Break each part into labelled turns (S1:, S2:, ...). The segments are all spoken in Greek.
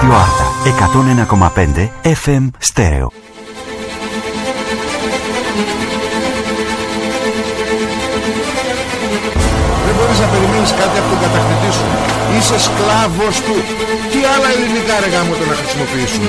S1: Ράδιο Άρτα 101,5 FM Στέρεο.
S2: Δεν μπορείς να περιμένεις κάτι από τον κατακτητή σου. Είσαι σκλάβος του. Τι άλλα ελληνικά ρε γάμο το να χρησιμοποιήσουμε.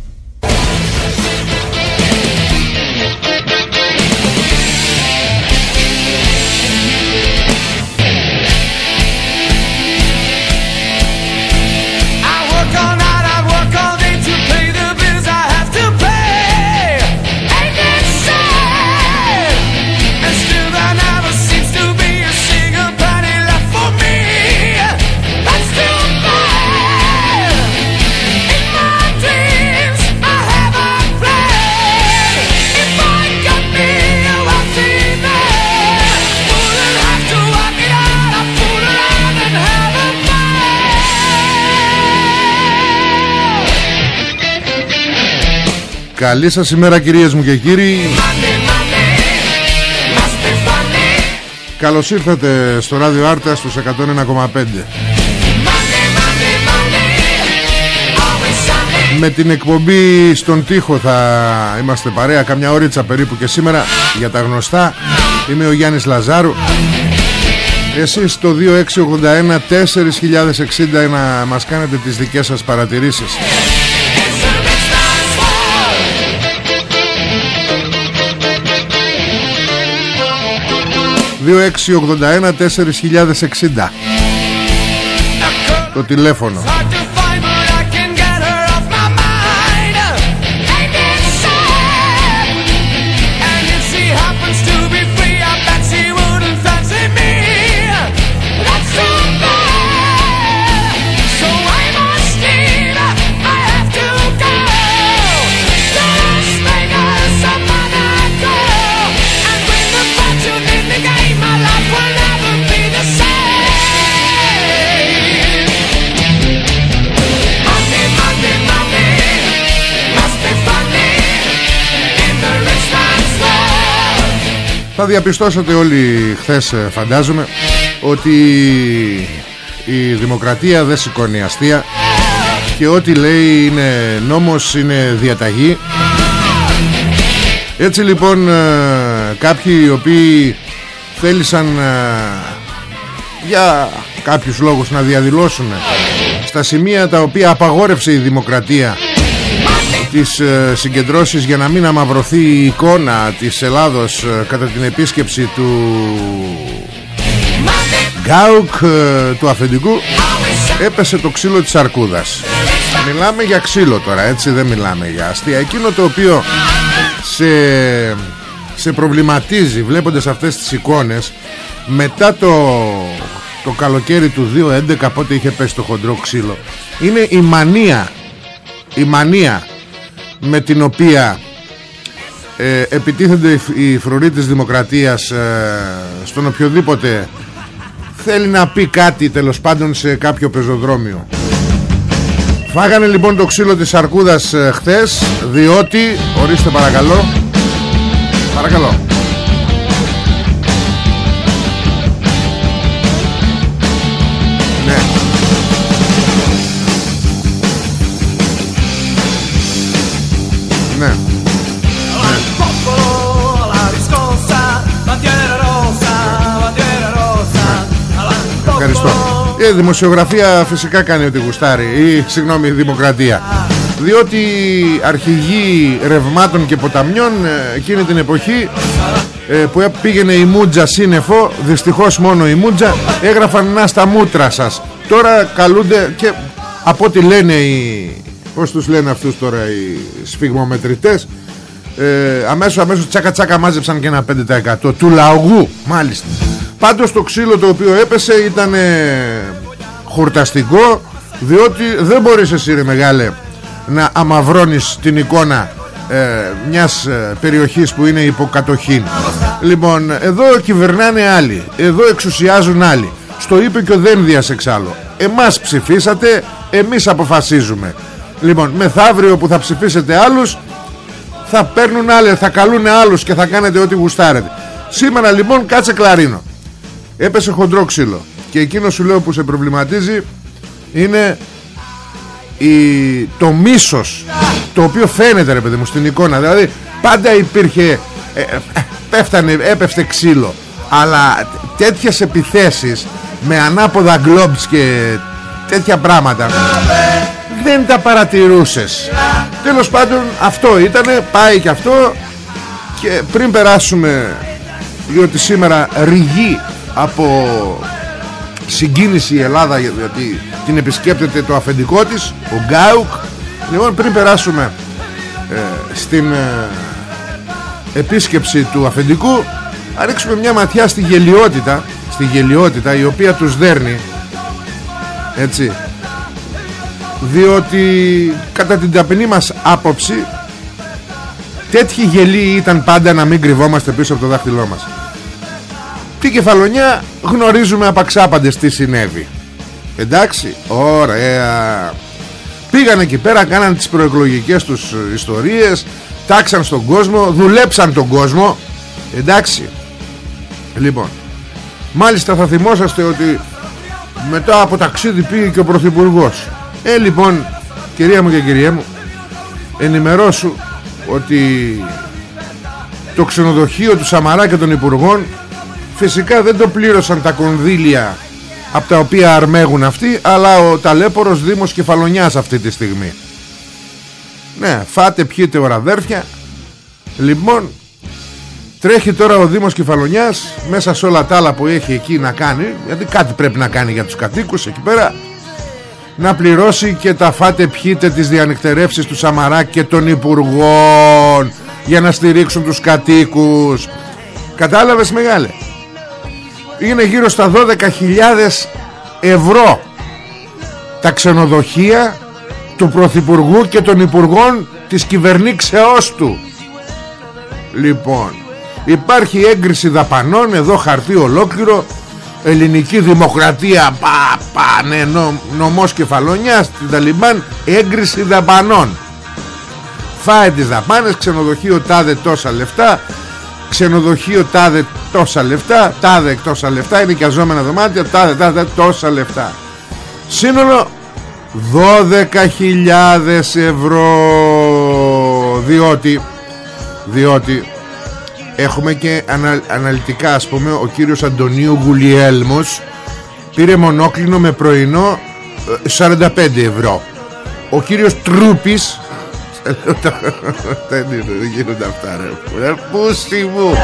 S2: Καλή σας ημέρα κυρίες μου και κύριοι.
S3: Monday, Monday, must be funny.
S2: Καλώς ήρθατε στο ράδιο Άρτα στους 101,5.
S3: Monday, Monday, Monday, always Sunday.
S2: Με την εκπομπή στον τοίχο θα είμαστε παρέα καμιά ώριτσα περίπου και σήμερα για τα γνωστά. Είμαι ο Γιάννης Λαζάρου. Εσείς το 2681 4060 να μας κάνετε τις δικές σας παρατηρήσεις. 2681 4060 Το τηλέφωνο Θα διαπιστώσατε όλοι χθες ε, φαντάζομαι Ότι η δημοκρατία δεν σηκώνει αστεία Και ό,τι λέει είναι νόμος, είναι διαταγή. Έτσι λοιπόν ε, κάποιοι οι οποίοι θέλησαν ε, για κάποιους λόγους να διαδηλώσουν στα σημεία τα οποία απαγόρευσε η δημοκρατία τις ε, συγκεντρώσεις για να μην αμαυρωθεί η εικόνα της Ελλάδος ε, κατά την επίσκεψη του Γκάουκ ε, του αφεντικού. Έπεσε το ξύλο της αρκούδας. Μιλάμε για ξύλο τώρα έτσι δεν μιλάμε για αστεία. Εκείνο το οποίο σε, σε προβληματίζει βλέποντας αυτές τις εικόνες μετά το, το καλοκαίρι του 2011 πότε είχε πέσει το χοντρό ξύλο είναι η μανία η μανία με την οποία ε, επιτίθενται οι- οι φρουροί της δημοκρατίας ε, στον οποιοδήποτε θέλει να πει κάτι τέλος πάντων σε κάποιο πεζοδρόμιο. Φάγανε λοιπόν το ξύλο της αρκούδας ε, χθες διότι, ορίστε παρακαλώ Παρακαλώ Και δημοσιογραφία φυσικά κάνει ό,τι γουστάρει Ή συγγνώμη δημοκρατία. Διότι αρχηγοί ρευμάτων και ποταμιών ε, Εκείνη την εποχή ε, Που πήγαινε η Μούτζα σύννεφο Δυστυχώς μόνο η Μούτζα Έγραφαν να στα μούτρα σας Τώρα καλούνται και από ό,τι λένε οι, Πώς τους λένε αυτούς τώρα οι σφιγμομετρητές ε, αμέσως αμέσως τσάκα τσάκα μάζεψαν και ένα 5% του λαογού μάλιστα πάντως το ξύλο το οποίο έπεσε ήταν χορταστικό διότι δεν μπορείς εσύ ρε μεγάλε να αμαυρώνεις την εικόνα ε, μιας ε, περιοχής που είναι υποκατοχή λοιπόν εδώ κυβερνάνε άλλοι εδώ εξουσιάζουν άλλοι στο είπε και ο Δένδιας εξάλλου εμάς ψηφίσατε εμείς αποφασίζουμε λοιπόν μεθαύριο που θα ψηφίσετε άλλους θα παίρνουν άλλοι, θα καλούν άλλους και θα κάνετε ό,τι γουστάρετε. Σήμερα λοιπόν κάτσε κλαρίνο. Έπεσε χοντρό ξύλο. Και εκείνο σου λέω που σε προβληματίζει είναι η... το μίσος το οποίο φαίνεται ρε παιδί μου στην εικόνα. Δηλαδή πάντα υπήρχε, ε, ε, πέφτανε, έπεφτε ξύλο. Αλλά τέτοιες επιθέσεις με ανάποδα γκλόμπς και τέτοια πράγματα δεν τα παρατηρούσες Τέλος πάντων αυτό ήτανε Πάει και αυτό Και πριν περάσουμε Διότι σήμερα ρηγεί Από συγκίνηση η Ελλάδα Γιατί την επισκέπτεται το αφεντικό της Ο Γκάουκ. Λοιπόν πριν περάσουμε ε, Στην ε, Επίσκεψη του αφεντικού Θα ρίξουμε μια ματιά στη γελιότητα Στη γελιότητα η οποία τους δέρνει Έτσι. Διότι κατά την ταπεινή μας άποψη τέτοιοι γελοί ήταν πάντα να μην κρυβόμαστε πίσω από το δάχτυλό μας Τι κεφαλονιά γνωρίζουμε απαξάπαντες τι συνέβη. Εντάξει ωραία. Πήγαν εκεί πέρα κάναν τις προεκλογικές τους ιστορίες τάξαν στον κόσμο δουλέψαν τον κόσμο. Εντάξει. Λοιπόν μάλιστα θα θυμόσαστε ότι μετά από ταξίδι πήγε και ο Πρωθυπουργός. Ε λοιπόν κυρία μου και κυρία μου ενημερώσου ότι το ξενοδοχείο του Σαμαρά και των Υπουργών φυσικά δεν το πλήρωσαν τα κονδύλια από τα οποία αρμέγουν αυτοί αλλά ο ταλέπορος Δήμος Κεφαλονιάς αυτή τη στιγμή. Ναι φάτε πιείτε οραδέρφια λοιπόν τρέχει τώρα ο Δήμος Κεφαλονιάς μέσα σε όλα τα άλλα που έχει εκεί να κάνει γιατί κάτι πρέπει να κάνει για τους κατοίκους εκεί πέρα να πληρώσει και τα φάτε πιείτε τις διανυκτερεύσεις του Σαμαρά και των Υπουργών για να στηρίξουν τους κατοίκους. Κατάλαβες μεγάλε; Είναι γύρω στα 12.000 ευρώ τα ξενοδοχεία του Πρωθυπουργού και των Υπουργών της κυβερνήξεώς του. Λοιπόν υπάρχει έγκριση δαπανών εδώ χαρτί ολόκληρο ελληνική δημοκρατία πα, πα, ναι, νο, νομός κεφαλονιάς στην Ταλιμπάν έγκριση δαπανών. Φάει τις δαπάνες ξενοδοχείο τάδε τόσα λεφτά ξενοδοχείο τάδε τόσα λεφτά τάδε τόσα λεφτά είναι και αζόμενα δωμάτια τάδε τάδε τόσα λεφτά. Σύνολο 12.000 ευρώ. Διότι διότι έχουμε και αναλυτικά ας πούμε ο κύριος Αντωνίου Γουλιέλμος πήρε μονόκλινο με πρωινό 45 ε, ευρώ. Ο κύριος Τρούπης δεν γίνονται αυτά ρε. Πούστη μου.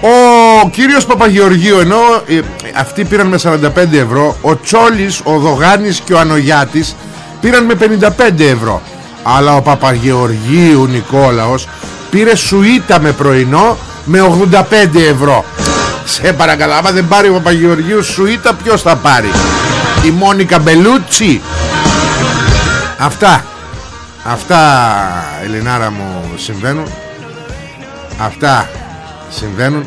S2: Ο κύριος Παπαγεωργίου ενώ ε, αυτοί πήραν με 45 ευρώ ο Τσόλης, ο Δογάνης και ο Ανογιάτης πήραν με 55 ευρώ. Αλλά ο Παπαγεωργίου Νικόλαος πήρε σουίτα με πρωινό με 85 ευρώ. Σε παρακαλώ άμα δεν πάρει ο Παπαγεωργίου σουίτα ποιος θα πάρει; Η Μόνικα Μπελούτσι. Αυτά αυτά Ελληνάρα μου συμβαίνουν. Αυτά συμβαίνουν.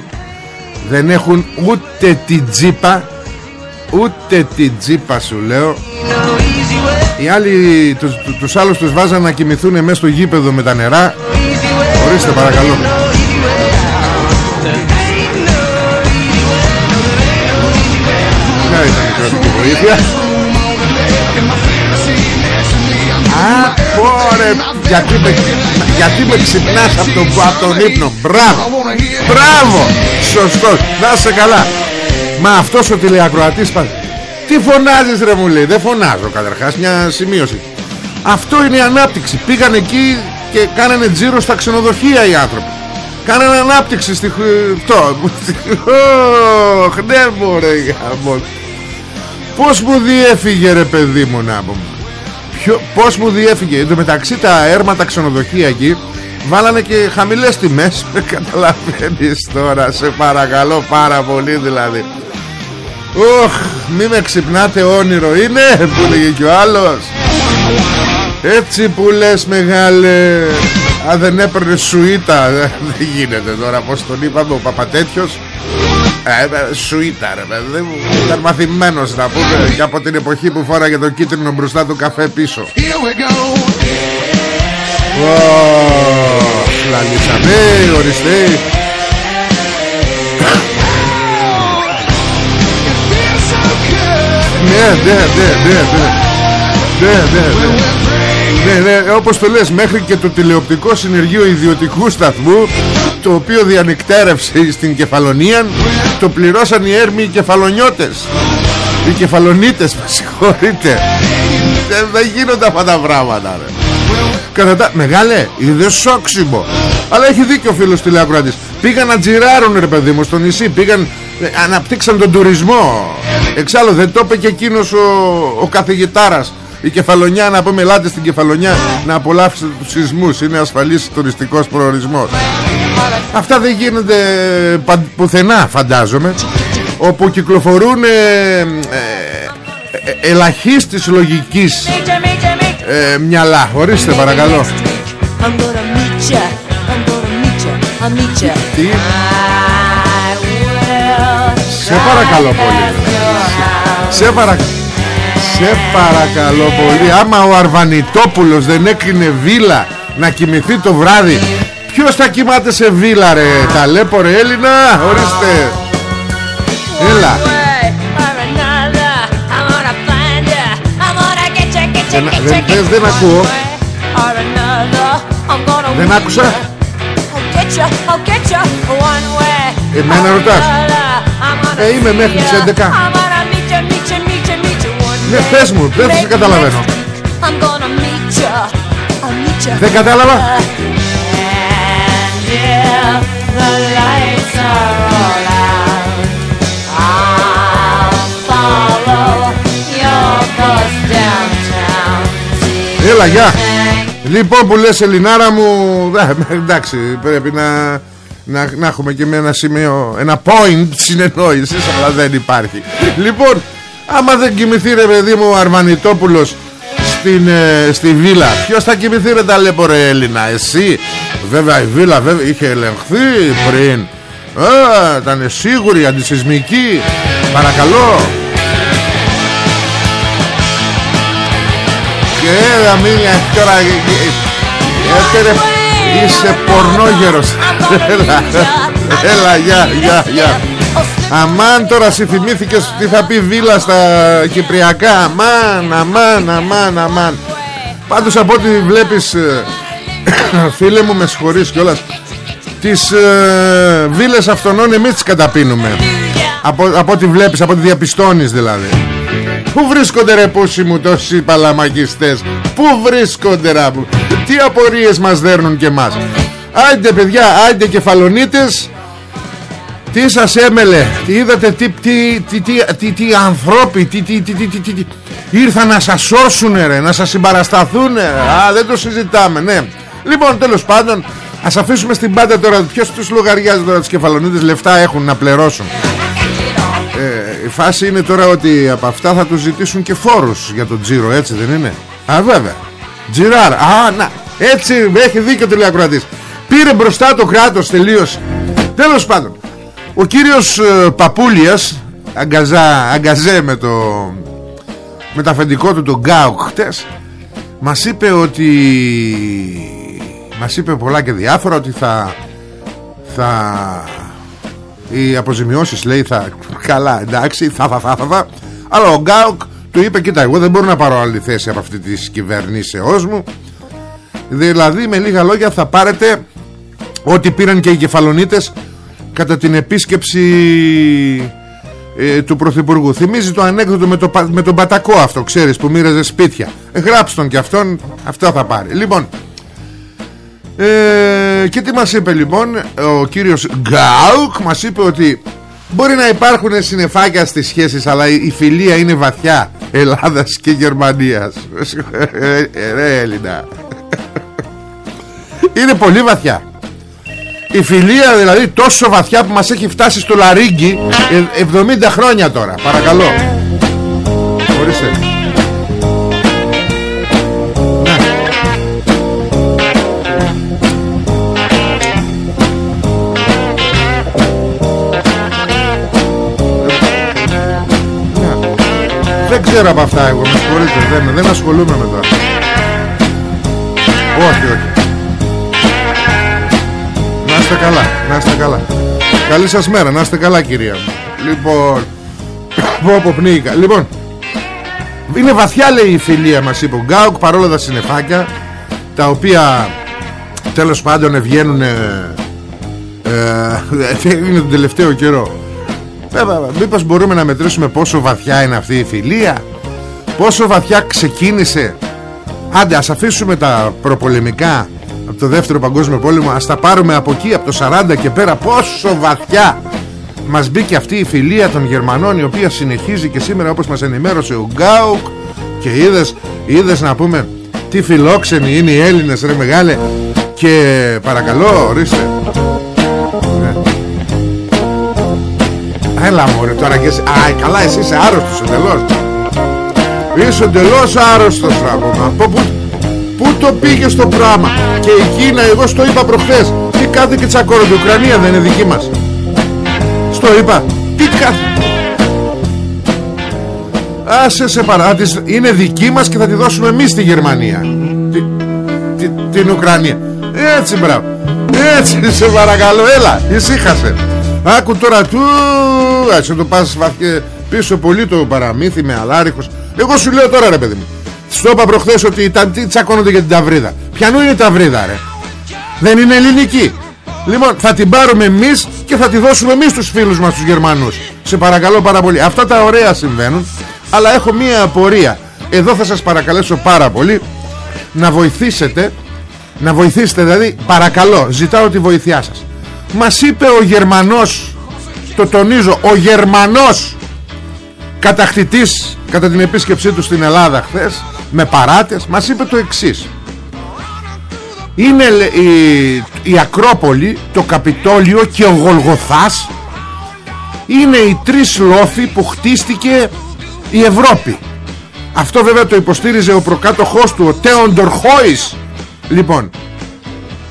S2: Δεν έχουν ούτε την τζίπα ούτε την τζίπα σου λέω. Οι άλλοι τους, τους άλλους τους βάζαν να κοιμηθούν μέσα στο γήπεδο με τα νερά. Ορίστε παρακαλώ. Ποια ήταν η κρατική βοήθεια; Πόρε γιατί με, γιατί με ξυπνάς από τον, από τον ύπνο. Μπράβο. Μπράβο. Σωστός. Να σε καλά. Μα αυτός ο τηλεακροατής Τι φωνάζεις ρε μου λέει Δεν φωνάζω καταρχάς. Μια σημείωση. Αυτό είναι η ανάπτυξη. Πήγαν εκεί και κάνανε τζίρο στα ξενοδοχεία οι άνθρωποι. Κάνανε ανάπτυξη στη το. Ωχ, ναι μωρέ γάμο. Πώς μου διέφυγε ρε παιδί μου να πούμε Ποιο, Πώς μου διέφυγε. Εν τω μεταξύ τα έρματα ξενοδοχεία εκεί Βάλανε και χαμηλές τιμές. Καταλαβαίνεις τώρα Σε παρακαλώ πάρα πολύ δηλαδή. Ωχ Μη με ξυπνάτε όνειρο είναι Που λέγει και ο άλλος. Έτσι που λες μεγάλε Αν δεν έπαιρνες σουίτα Δεν γίνεται τώρα Πως τον είπαμε ο Παπατέτιος ε, σουίτα ρε παιδί μου. Ήταν μαθημένος να πούμε Και από την εποχή που φόραγε το κίτρινο μπροστά του καφέ πίσω. Λαλίσαμε οριστεί Ναι, ναι, ναι, ναι, ναι, ναι, ναι, ναι, ναι, όπως το λες μέχρι και το τηλεοπτικό συνεργείο ιδιωτικού σταθμού το οποίο διανυκτέρευσε στην Κεφαλονία το πληρώσαν οι έρμοι οι κεφαλονιώτες οι κεφαλονίτες με συγχωρείτε δεν, δεν γίνονται αυτά τα πράγματα ρε. Κατά τα... Μεγάλε, είδε σόξιμο. Αλλά έχει δίκιο ο φίλος τηλεακροατής. Πήγαν να τζιράρουν ρε παιδί μου στο νησί. Πήγαν, ε, αναπτύξαν τον τουρισμό. Εξάλλου δεν το είπε και εκείνος ο, ο καθηγητάρας. Η Κεφαλονιά να πούμε ελάτε στην Κεφαλονιά να απολαύσετε τους σεισμούς. Είναι ασφαλής τουριστικός προορισμός. Αυτά δεν γίνονται παν- πουθενά φαντάζομαι. Όπου κυκλοφορούν ε, ε, ε, ελαχίστης λογικής ε, μυαλά. Ορίστε παρακαλώ.
S4: I'm gonna meet ya. I'm gonna meet ya. I'll meet ya.
S2: Τι;
S4: I will
S2: Σε παρακαλώ πολύ. Σε, παρα... Σε παρακαλώ πολύ Άμα ο Αρβανιτόπουλος δεν έκλεινε βίλα Να κοιμηθεί το βράδυ Ποιος θα κοιμάται σε βίλα ρε; Ταλέπορε Έλληνα; Ορίστε. Έλα. Δεν, δεν, δεν, δεν ακούω. Δεν άκουσα. Εμένα ρωτάς. Ε είμαι μέχρι τις 11 ναι, πες μου, δεν σε καταλαβαίνω. Δεν κατάλαβα. Έλα, γεια. Λοιπόν που λες Ελληνάρα μου, εντάξει, πρέπει να, να, να έχουμε και με ένα σημείο, ένα point συνεννόησης, αλλά δεν υπάρχει. Λοιπόν, άμα δεν κοιμηθεί ρε παιδί μου Ο Αρβανιτόπουλος στην, ε, στη βίλα Ποιος θα κοιμηθεί ρε ταλέπορε Έλληνα Εσύ; Βέβαια η βίλα βέβαια, είχε ελεγχθεί πριν. Α, ήταν σίγουρη αντισυσμική. Παρακαλώ. Και έλα μήνυα τώρα ε, ε, Έφερε Είσαι πορνόγερος. Έλα Έλα γεια γεια γεια Αμάν τώρα σε θυμήθηκες τι θα πει βίλα στα Κυπριακά. Αμάν αμάν αμάν αμάν. Πάντως από ό,τι βλέπεις ε, Φίλε μου με συγχωρείς κιόλας. Τις ε, βίλες αυτονών εμείς τις καταπίνουμε. Από, από ό,τι βλέπεις, από ό,τι διαπιστώνεις δηλαδή. Πού βρίσκονται ρε πούσι μου τόσοι παλαμακιστές Πού βρίσκονται ρε που- Τι απορίες μας δέρνουν και μας Άιντε παιδιά, άιντε κεφαλονίτες Τι σας έμελε Τι είδατε τι, τι, τι, τι, τι, τι ανθρώποι τι, τι, τι, τι, τι, τι, τι, Ήρθαν να σας σώσουν ρε Να σας συμπαρασταθούν Α δεν το συζητάμε ναι. Λοιπόν τέλος πάντων Ας αφήσουμε στην πάντα τώρα Ποιος τους λογαριάζει τώρα τις κεφαλονίτες Λεφτά έχουν να πληρώσουν. Ε, η φάση είναι τώρα ότι από αυτά θα τους ζητήσουν και φόρους για τον τζίρο έτσι δεν είναι; Α βέβαια. Τζιράρ Α να έτσι έχει δίκιο ο τηλεακροατής Πήρε μπροστά το κράτος τελείωσε Τέλος πάντων Ο κύριος ε, Παπούλιας αγκαζά, Αγκαζέ με το Με τα αφεντικό του τον Γκάουκ χτες Μας είπε ότι Μας είπε πολλά και διάφορα Ότι θα Θα οι αποζημιώσεις λέει θα καλά εντάξει θα θα θα θα, θα. αλλά ο Γκάουκ του είπε κοίτα εγώ δεν μπορώ να πάρω άλλη θέση από αυτή της κυβερνήσεώς μου δηλαδή με λίγα λόγια θα πάρετε ό,τι πήραν και οι κεφαλονίτες κατά την επίσκεψη ε, του Πρωθυπουργού. Θυμίζει το ανέκδοτο με, το, πα- με τον Πατακό αυτό ξέρεις που μοίραζε σπίτια. Ε, γράψτε τον και αυτόν αυτό θα πάρει. Λοιπόν ε, και τι μας είπε λοιπόν ο κύριος Γκάουκ μας είπε ότι μπορεί να υπάρχουν συνεφάκια στις σχέσεις αλλά η, η φιλία είναι βαθιά Ελλάδας και Γερμανίας. Ε, ρε Έλληνα. Είναι πολύ βαθιά η φιλία δηλαδή τόσο βαθιά που μας έχει φτάσει στο λαρίγκι ε, 70 χρόνια τώρα παρακαλώ ορίστε Ναι. Δεν ξέρω από αυτά εγώ, με συγχωρείτε, δεν, δεν ασχολούμαι με τώρα. Όχι, όχι. Να είστε καλά, να είστε καλά. Καλή σας μέρα, να είστε καλά κυρία μου. Λοιπόν, πω πω πνίγηκα. Λοιπόν, είναι βαθιά λέει η φιλία μας είπε ο Γκάουκ παρόλα τα συννεφάκια τα οποία τέλος πάντων βγαίνουν ε, ε, είναι τον τελευταίο καιρό Βέβαια, μήπως μπορούμε να μετρήσουμε πόσο βαθιά είναι αυτή η φιλία; Πόσο βαθιά ξεκίνησε; Άντε ας αφήσουμε τα προπολεμικά Από το δεύτερο παγκόσμιο πόλεμο Ας τα πάρουμε από εκεί από το 40 και πέρα Πόσο βαθιά Μας μπήκε αυτή η φιλία των Γερμανών Η οποία συνεχίζει και σήμερα όπως μας ενημέρωσε ο Γκάουκ Και είδες, είδες να πούμε Τι φιλόξενοι είναι οι Έλληνες ρε μεγάλε. Και παρακαλώ ορίστε. Έλα μωρέ τώρα και εσύ Α καλά εσύ είσαι άρρωστος εντελώς. Είσαι εντελώς άρρωστος να πούμε. Από πού, πού το πήγε το πράγμα Και η Κίνα εγώ στο είπα προχθές Τι κάθε και τσακώνονται η Ουκρανία δεν είναι δική μας. Στο είπα Τι κάθε Άσε σε παρά της- Είναι δική μας και θα τη δώσουμε εμείς στη Γερμανία. Τη- τη- Την Ουκρανία. Έτσι μπράβο. Έτσι σε παρακαλώ Έλα ησύχασε. Άκου τώρα του Άσαι το πας βαθιά πίσω πολύ το παραμύθι με αλάριχος Εγώ σου λέω τώρα ρε παιδί μου Στο είπα προχθές ότι ήταν τι τσακώνονται για την ταυρίδα Ποιανού είναι η ταυρίδα ρε; Δεν είναι ελληνική. Λοιπόν θα την πάρουμε εμείς και θα τη δώσουμε εμείς στους φίλους μας τους Γερμανούς. Σε παρακαλώ πάρα πολύ. Αυτά τα ωραία συμβαίνουν Αλλά έχω μία απορία. Εδώ θα σας παρακαλέσω πάρα πολύ Να βοηθήσετε Να βοηθήσετε δηλαδή παρακαλώ Ζητάω τη βοήθειά σας. Μας είπε ο Γερμανός Το τονίζω ο Γερμανός Κατακτητής Κατά την επίσκεψή του στην Ελλάδα χθες Με παράτες Μας είπε το εξής είναι λέ- η, η Ακρόπολη, το Καπιτόλιο και ο Γολγοθάς είναι οι τρεις λόφοι που χτίστηκε η Ευρώπη. Αυτό βέβαια το υποστήριζε ο προκάτοχός του, ο Τέοντορ Χόης. Λοιπόν,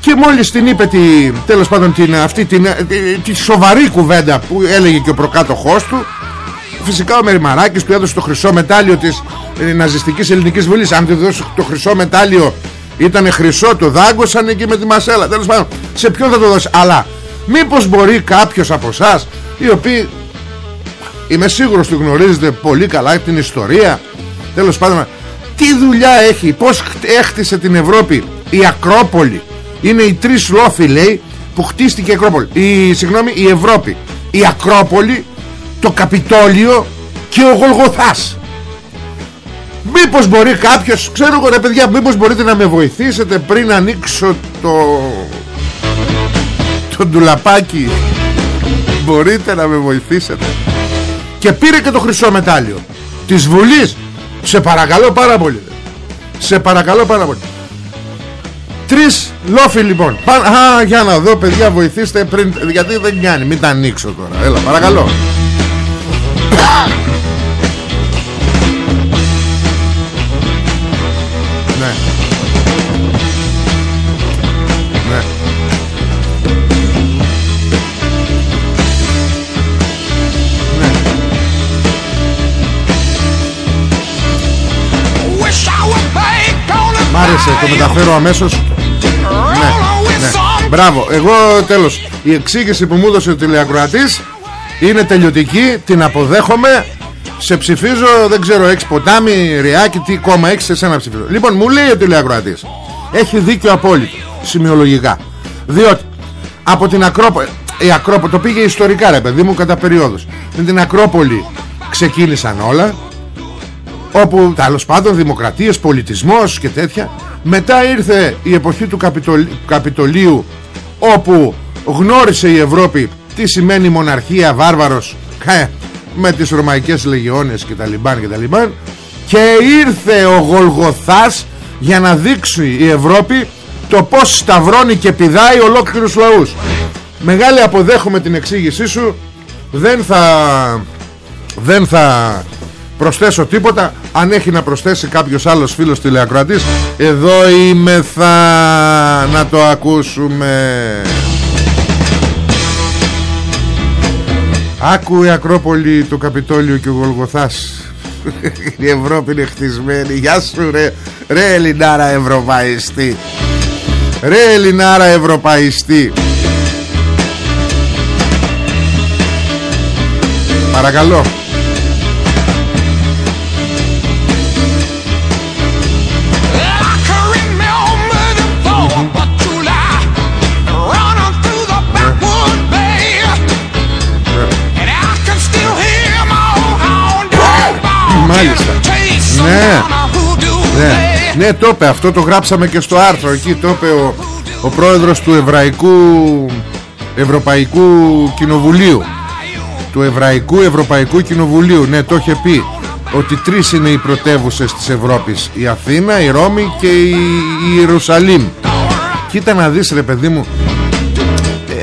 S2: και μόλις την είπε τη, τέλος πάντων την, αυτή την, τη, τη σοβαρή κουβέντα που έλεγε και ο προκάτοχός του Φυσικά ο Μεριμαράκης του έδωσε το χρυσό μετάλλιο της ε, ναζιστικής ελληνικής βουλής Αν του δώσει το χρυσό μετάλλιο ήταν χρυσό το δάγκωσαν εκεί με τη μασέλα. Τέλος πάντων σε ποιον θα το δώσει; Αλλά μήπως μπορεί κάποιος από εσάς Οι οποίοι Είμαι σίγουρος ότι γνωρίζετε πολύ καλά την ιστορία Τέλος πάντων Τι δουλειά έχει Πως χτ- έχτισε την Ευρώπη Η Ακρόπολη; Είναι οι τρεις λόφοι λέει Που χτίστηκε η Ακρόπολη. Η, Συγγνώμη η Ευρώπη. Η Ακρόπολη Το Καπιτόλιο Και ο Γολγοθάς. Μήπως μπορεί κάποιος Ξέρω εγώ ρε παιδιά Μήπως μπορείτε να με βοηθήσετε Πριν ανοίξω το Το ντουλαπάκι. Μπορείτε να με βοηθήσετε. Και πήρε και το χρυσό μετάλλιο. Της Βουλής. Σε παρακαλώ πάρα πολύ Σε παρακαλώ πάρα πολύ. Τρεις λόφοι λοιπόν. Πα... Α, για να δω παιδιά βοηθήστε πριν Γιατί δεν κάνει. Μην τα ανοίξω τώρα. Έλα παρακαλώ Ναι. Ναι. Ναι.
S3: Wish I would bank on a
S2: Μ' άρεσε, το μεταφέρω αμέσως. Ναι, ναι. Μπράβο, εγώ τέλος Η εξήγηση που μου έδωσε ο τηλεακροατής Είναι τελειωτική, την αποδέχομαι. Σε ψηφίζω, δεν ξέρω, έξι ποτάμι, ριάκι, τι κόμμα έχεις, εσένα ψηφίζω. Λοιπόν, μου λέει ο τηλεακροατής Έχει δίκιο απόλυτο, σημειολογικά. Διότι από την Ακρόπολη η Ακρόπολη το πήγε ιστορικά ρε παιδί μου κατά περιόδους. Με την Ακρόπολη ξεκίνησαν όλα όπου τέλος πάντων δημοκρατίες, πολιτισμός και τέτοια. Μετά ήρθε η εποχή του Καπιτολ- Καπιτολίου όπου γνώρισε η Ευρώπη τι σημαίνει μοναρχία, βάρβαρος; Ε, με τις Ρωμαϊκές Λεγιώνες και τα λιμπάν και τα λιμπάν. Και ήρθε ο Γολγοθάς για να δείξει η Ευρώπη το πως σταυρώνει και πηδάει ολόκληρους λαούς. Μεγάλη αποδέχομαι την εξήγησή σου. Δεν θα δεν θα προσθέσω τίποτα. Αν έχει να προσθέσει κάποιος άλλος φίλος τηλεακροατής εδώ είμαι θα να το ακούσουμε Άκου η Ακρόπολη το Καπιτόλιο και ο Γολγοθάς. Η Ευρώπη είναι χτισμένη. Γεια σου ρε, ρε Ελληνάρα Ευρωπαϊστή. Ρε Ελληνάρα Ευρωπαϊστή. Παρακαλώ Μάλιστα.
S3: chase
S2: Ναι.
S3: someone who do
S2: Ναι,
S3: they.
S2: ναι το είπε αυτό το γράψαμε και στο άρθρο Εκεί το είπε ο, ο πρόεδρος του Εβραϊκού Ευρωπαϊκού Κοινοβουλίου. Του Εβραϊκού Ευρωπαϊκού Κοινοβουλίου. Ναι το είχε πει Ότι τρεις είναι οι πρωτεύουσες της Ευρώπης. Η Αθήνα, η Ρώμη και η, η Ιερουσαλήμ. Κοίτα να δεις ρε παιδί μου.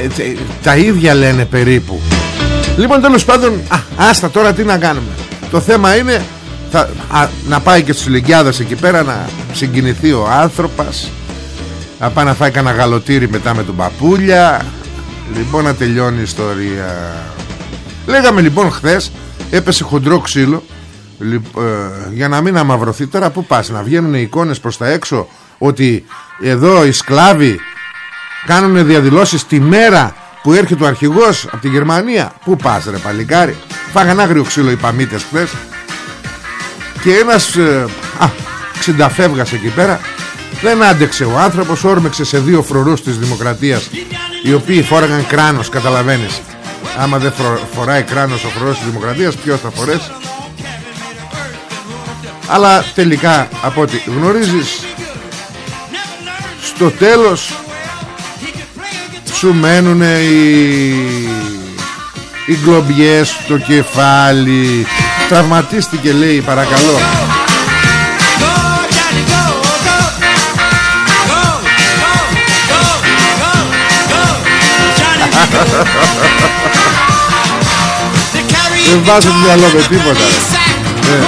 S2: Ε, τε- Τα ίδια λένε περίπου. Λοιπόν τέλος πάντων α, Άστα τώρα τι να κάνουμε. Το θέμα είναι θα, α, Να πάει και στους Λυγκιάδες εκεί πέρα Να συγκινηθεί ο άνθρωπος. Να πάει να φάει κανένα γαλοτήρι μετά με τον παπούλια. Λοιπόν να τελειώνει η ιστορία. Λέγαμε λοιπόν χθες Έπεσε χοντρό ξύλο. Λιπ- ε, Για να μην αμαυρωθεί Τώρα που πας να βγαίνουν οι εικόνες προς τα έξω Ότι εδώ οι σκλάβοι Κάνουν διαδηλώσεις τη μέρα που έρχεται ο αρχηγός από τη Γερμανία. Πού πας ρε παλικάρι. Φάγαν άγριο ξύλο οι παμίτες χθες Και ένας ε, α, ξενταφεύγας εκεί πέρα. Δεν άντεξε ο άνθρωπος Όρμεξε σε δύο φρουρούς της Δημοκρατίας Οι οποίοι φόραγαν κράνος Καταλαβαίνεις. Άμα δεν φρο- φοράει κράνος ο φρουρός της Δημοκρατίας Ποιος θα φορέσει Αλλά τελικά από ό,τι γνωρίζεις Στο τέλος Σου μένουν οι Οι γκλομπιές στο κεφάλι Τραυματίστηκε λέει παρακαλώ. Δεν βάζουν μυαλό με τίποτα ρε. Ναι.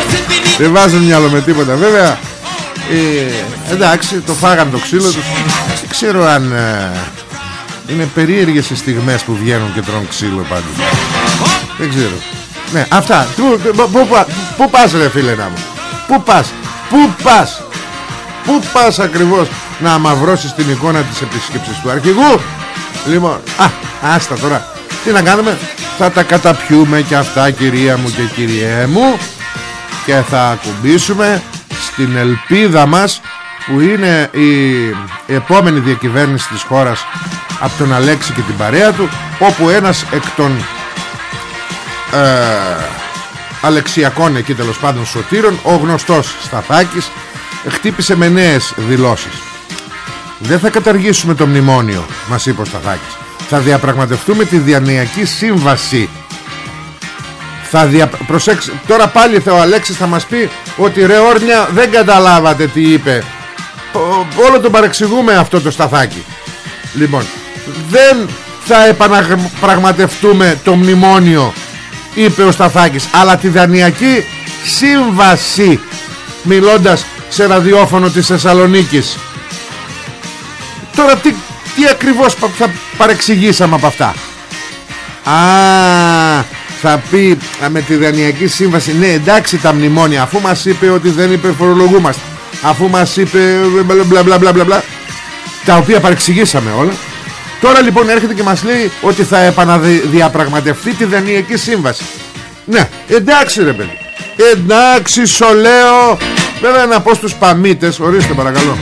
S2: Δεν βάζουν μυαλό με τίποτα. Βέβαια ε, Εντάξει το φάγαν το ξύλο τους. Δεν ξέρω αν ε, Είναι περίεργες οι στιγμές που βγαίνουν και τρώνε ξύλο πάντως. Δεν ξέρω Ναι αυτά. Πού, πού, πού, πα- πού πας ρε φίλε να μου. Πού πας. Πού πας. Πού πας ακριβώς να αμαυρώσεις την εικόνα της επισκέψης του αρχηγού. Λοιπόν Α άστα τώρα. Τι να κάνουμε; Θα τα καταπιούμε και αυτά κυρία μου και κυριέ μου. Και θα ακουμπήσουμε στην ελπίδα μας που είναι η επόμενη διακυβέρνηση της χώρας από τον Αλέξη και την παρέα του όπου ένας εκ των ε, Αλεξιακών εκεί τέλος πάντων σωτήρων ο γνωστός Σταθάκης χτύπησε με νέες δηλώσεις δεν θα καταργήσουμε το μνημόνιο μας είπε ο Σταθάκης θα διαπραγματευτούμε τη διανοιακή σύμβαση θα δια... Προσέξτε, τώρα πάλι θα ο Αλέξης θα μας πει ότι ρε όρνια δεν καταλάβατε τι είπε. Ο- Όλο τον παρεξηγούμε αυτό το σταθάκι. Λοιπόν, δεν θα επαναπραγματευτούμε το μνημόνιο είπε ο Σταθάκης. Αλλά τη δανειακή σύμβαση μιλώντας σε ραδιόφωνο της Θεσσαλονίκης. Τώρα τι, τι ακριβώς πα- θα παρεξηγήσαμε από αυτά; Α, θα πει α, με τη Δανειακή Σύμβαση. Ναι εντάξει τα μνημόνια Αφού μας είπε ότι δεν υπερφορολογούμαστε Αφού μας είπε μπλα μπλα μπλα μπλα, μπλα, μπλα Τα οποία παρεξηγήσαμε όλα Τώρα λοιπόν έρχεται και μας λέει Ότι θα επαναδιαπραγματευτεί τη Δανειακή Σύμβαση. Ναι εντάξει ρε παιδί. Εντάξει σου λέω. Βέβαια να πω στους παμίτες Ορίστε παρακαλώ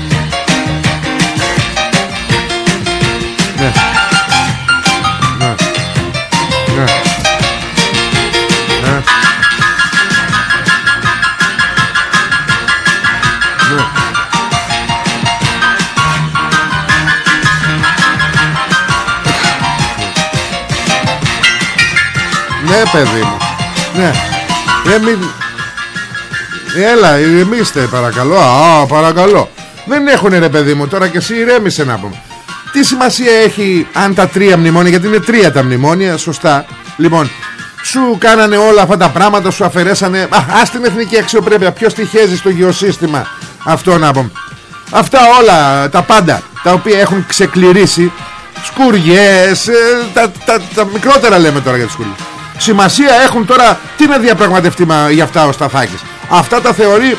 S2: Ναι παιδί μου. Ναι. Ε, μην... Έλα ηρεμήστε παρακαλώ. Α παρακαλώ. Δεν έχουν ρε παιδί μου τώρα και εσύ ηρέμησε να πούμε. Τι σημασία έχει αν τα τρία μνημόνια Γιατί είναι τρία τα μνημόνια σωστά. Λοιπόν σου κάνανε όλα αυτά τα πράγματα Σου αφαιρέσανε. Α, ας την εθνική αξιοπρέπεια. Ποιος τυχαίζει στο γεωσύστημα Αυτό να πούμε. Αυτά όλα τα πάντα Τα οποία έχουν ξεκληρίσει Σκουριές ε, τα, τα, τα μικρότερα λέμε τώρα για τις σκουριές Σημασία έχουν τώρα Τι να διαπραγματευτεί μα- για αυτά ο Σταθάκης Αυτά τα θεωρεί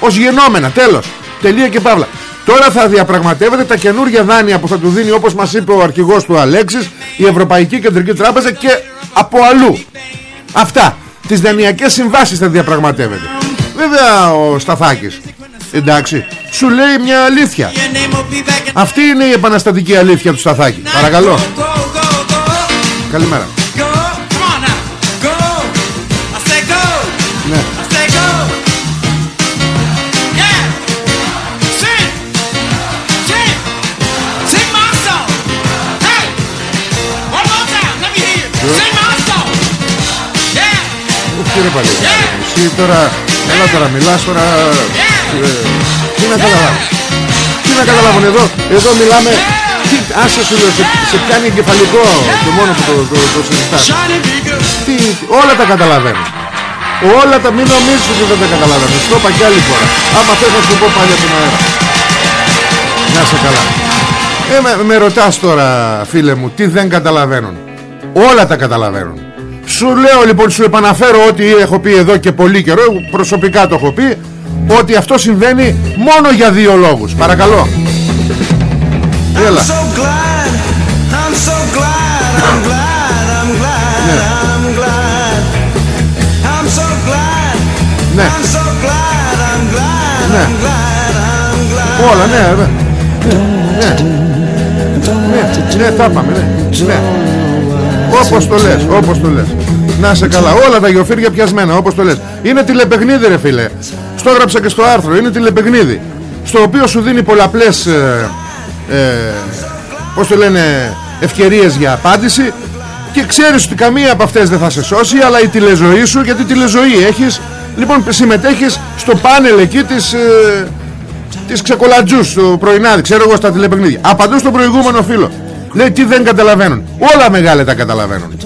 S2: ως γενόμενα Τέλος Τελεία και παύλα Τώρα θα διαπραγματεύεται τα καινούργια δάνεια που θα του δίνει όπως μας είπε ο αρχηγός του Αλέξης η Ευρωπαϊκή Κεντρική Τράπεζα και από αλλού. Αυτά. Τις δανειακές συμβάσεις θα διαπραγματεύεται. Βέβαια ο Σταθάκης. Εντάξει. Σου λέει μια αλήθεια. Αυτή είναι η επαναστατική αλήθεια του Σταθάκη. Παρακαλώ. Καλημέρα. Ουφ, κύριε Παλαιό. Εσύ τώρα, έλα τώρα, μιλάς τώρα. ε, τι να καταλάβω. Τι να καταλάβουν εδώ, εδώ μιλάμε. Τι, άσε σου λέω, σε, σε πιάνει εγκεφαλικό το μόνο που το, το, το συζητάς. Τι, όλα τα καταλαβαίνω. Όλα τα μην νομίζεις ότι δεν τα καταλαβαίνω. Στο είπα κι άλλη φορά. Άμα θες να σου το πω πάλι από την αέρα. Να σε καλά. Ε, με, με ρωτάς τώρα φίλε μου τι δεν καταλαβαίνουν. Όλα τα καταλαβαίνουν. Σου λέω λοιπόν, σου επαναφέρω ότι έχω πει εδώ και πολύ καιρό, προσωπικά το έχω πει, ότι αυτό συμβαίνει μόνο για δύο λόγους. Παρακαλώ. Έλα. Ναι. Ναι. Όλα, ναι, ναι. Ναι. Ναι, ναι, τα πάμε, ναι. ναι. Όπως το λες, όπως το λες. Να σε καλά, όλα τα γιοφύρια πιασμένα, όπως το λες. Είναι τηλεπαιχνίδι ρε φίλε. Στο έγραψα και στο άρθρο, είναι τηλεπαιχνίδι. Στο οποίο σου δίνει πολλαπλές, ε, ε, πώς το λένε, ευκαιρίες για απάντηση και ξέρεις ότι καμία από αυτές δεν θα σε σώσει αλλά η τηλεζωή σου γιατί τηλεζωή έχεις λοιπόν συμμετέχεις στο πάνελ εκεί της, ε, της ξεκολατζούς στο πρωινάδι ξέρω εγώ στα τηλεπαιχνίδια απαντώ στον προηγούμενο φίλο λέει τι δεν καταλαβαίνουν όλα μεγάλα τα καταλαβαίνουν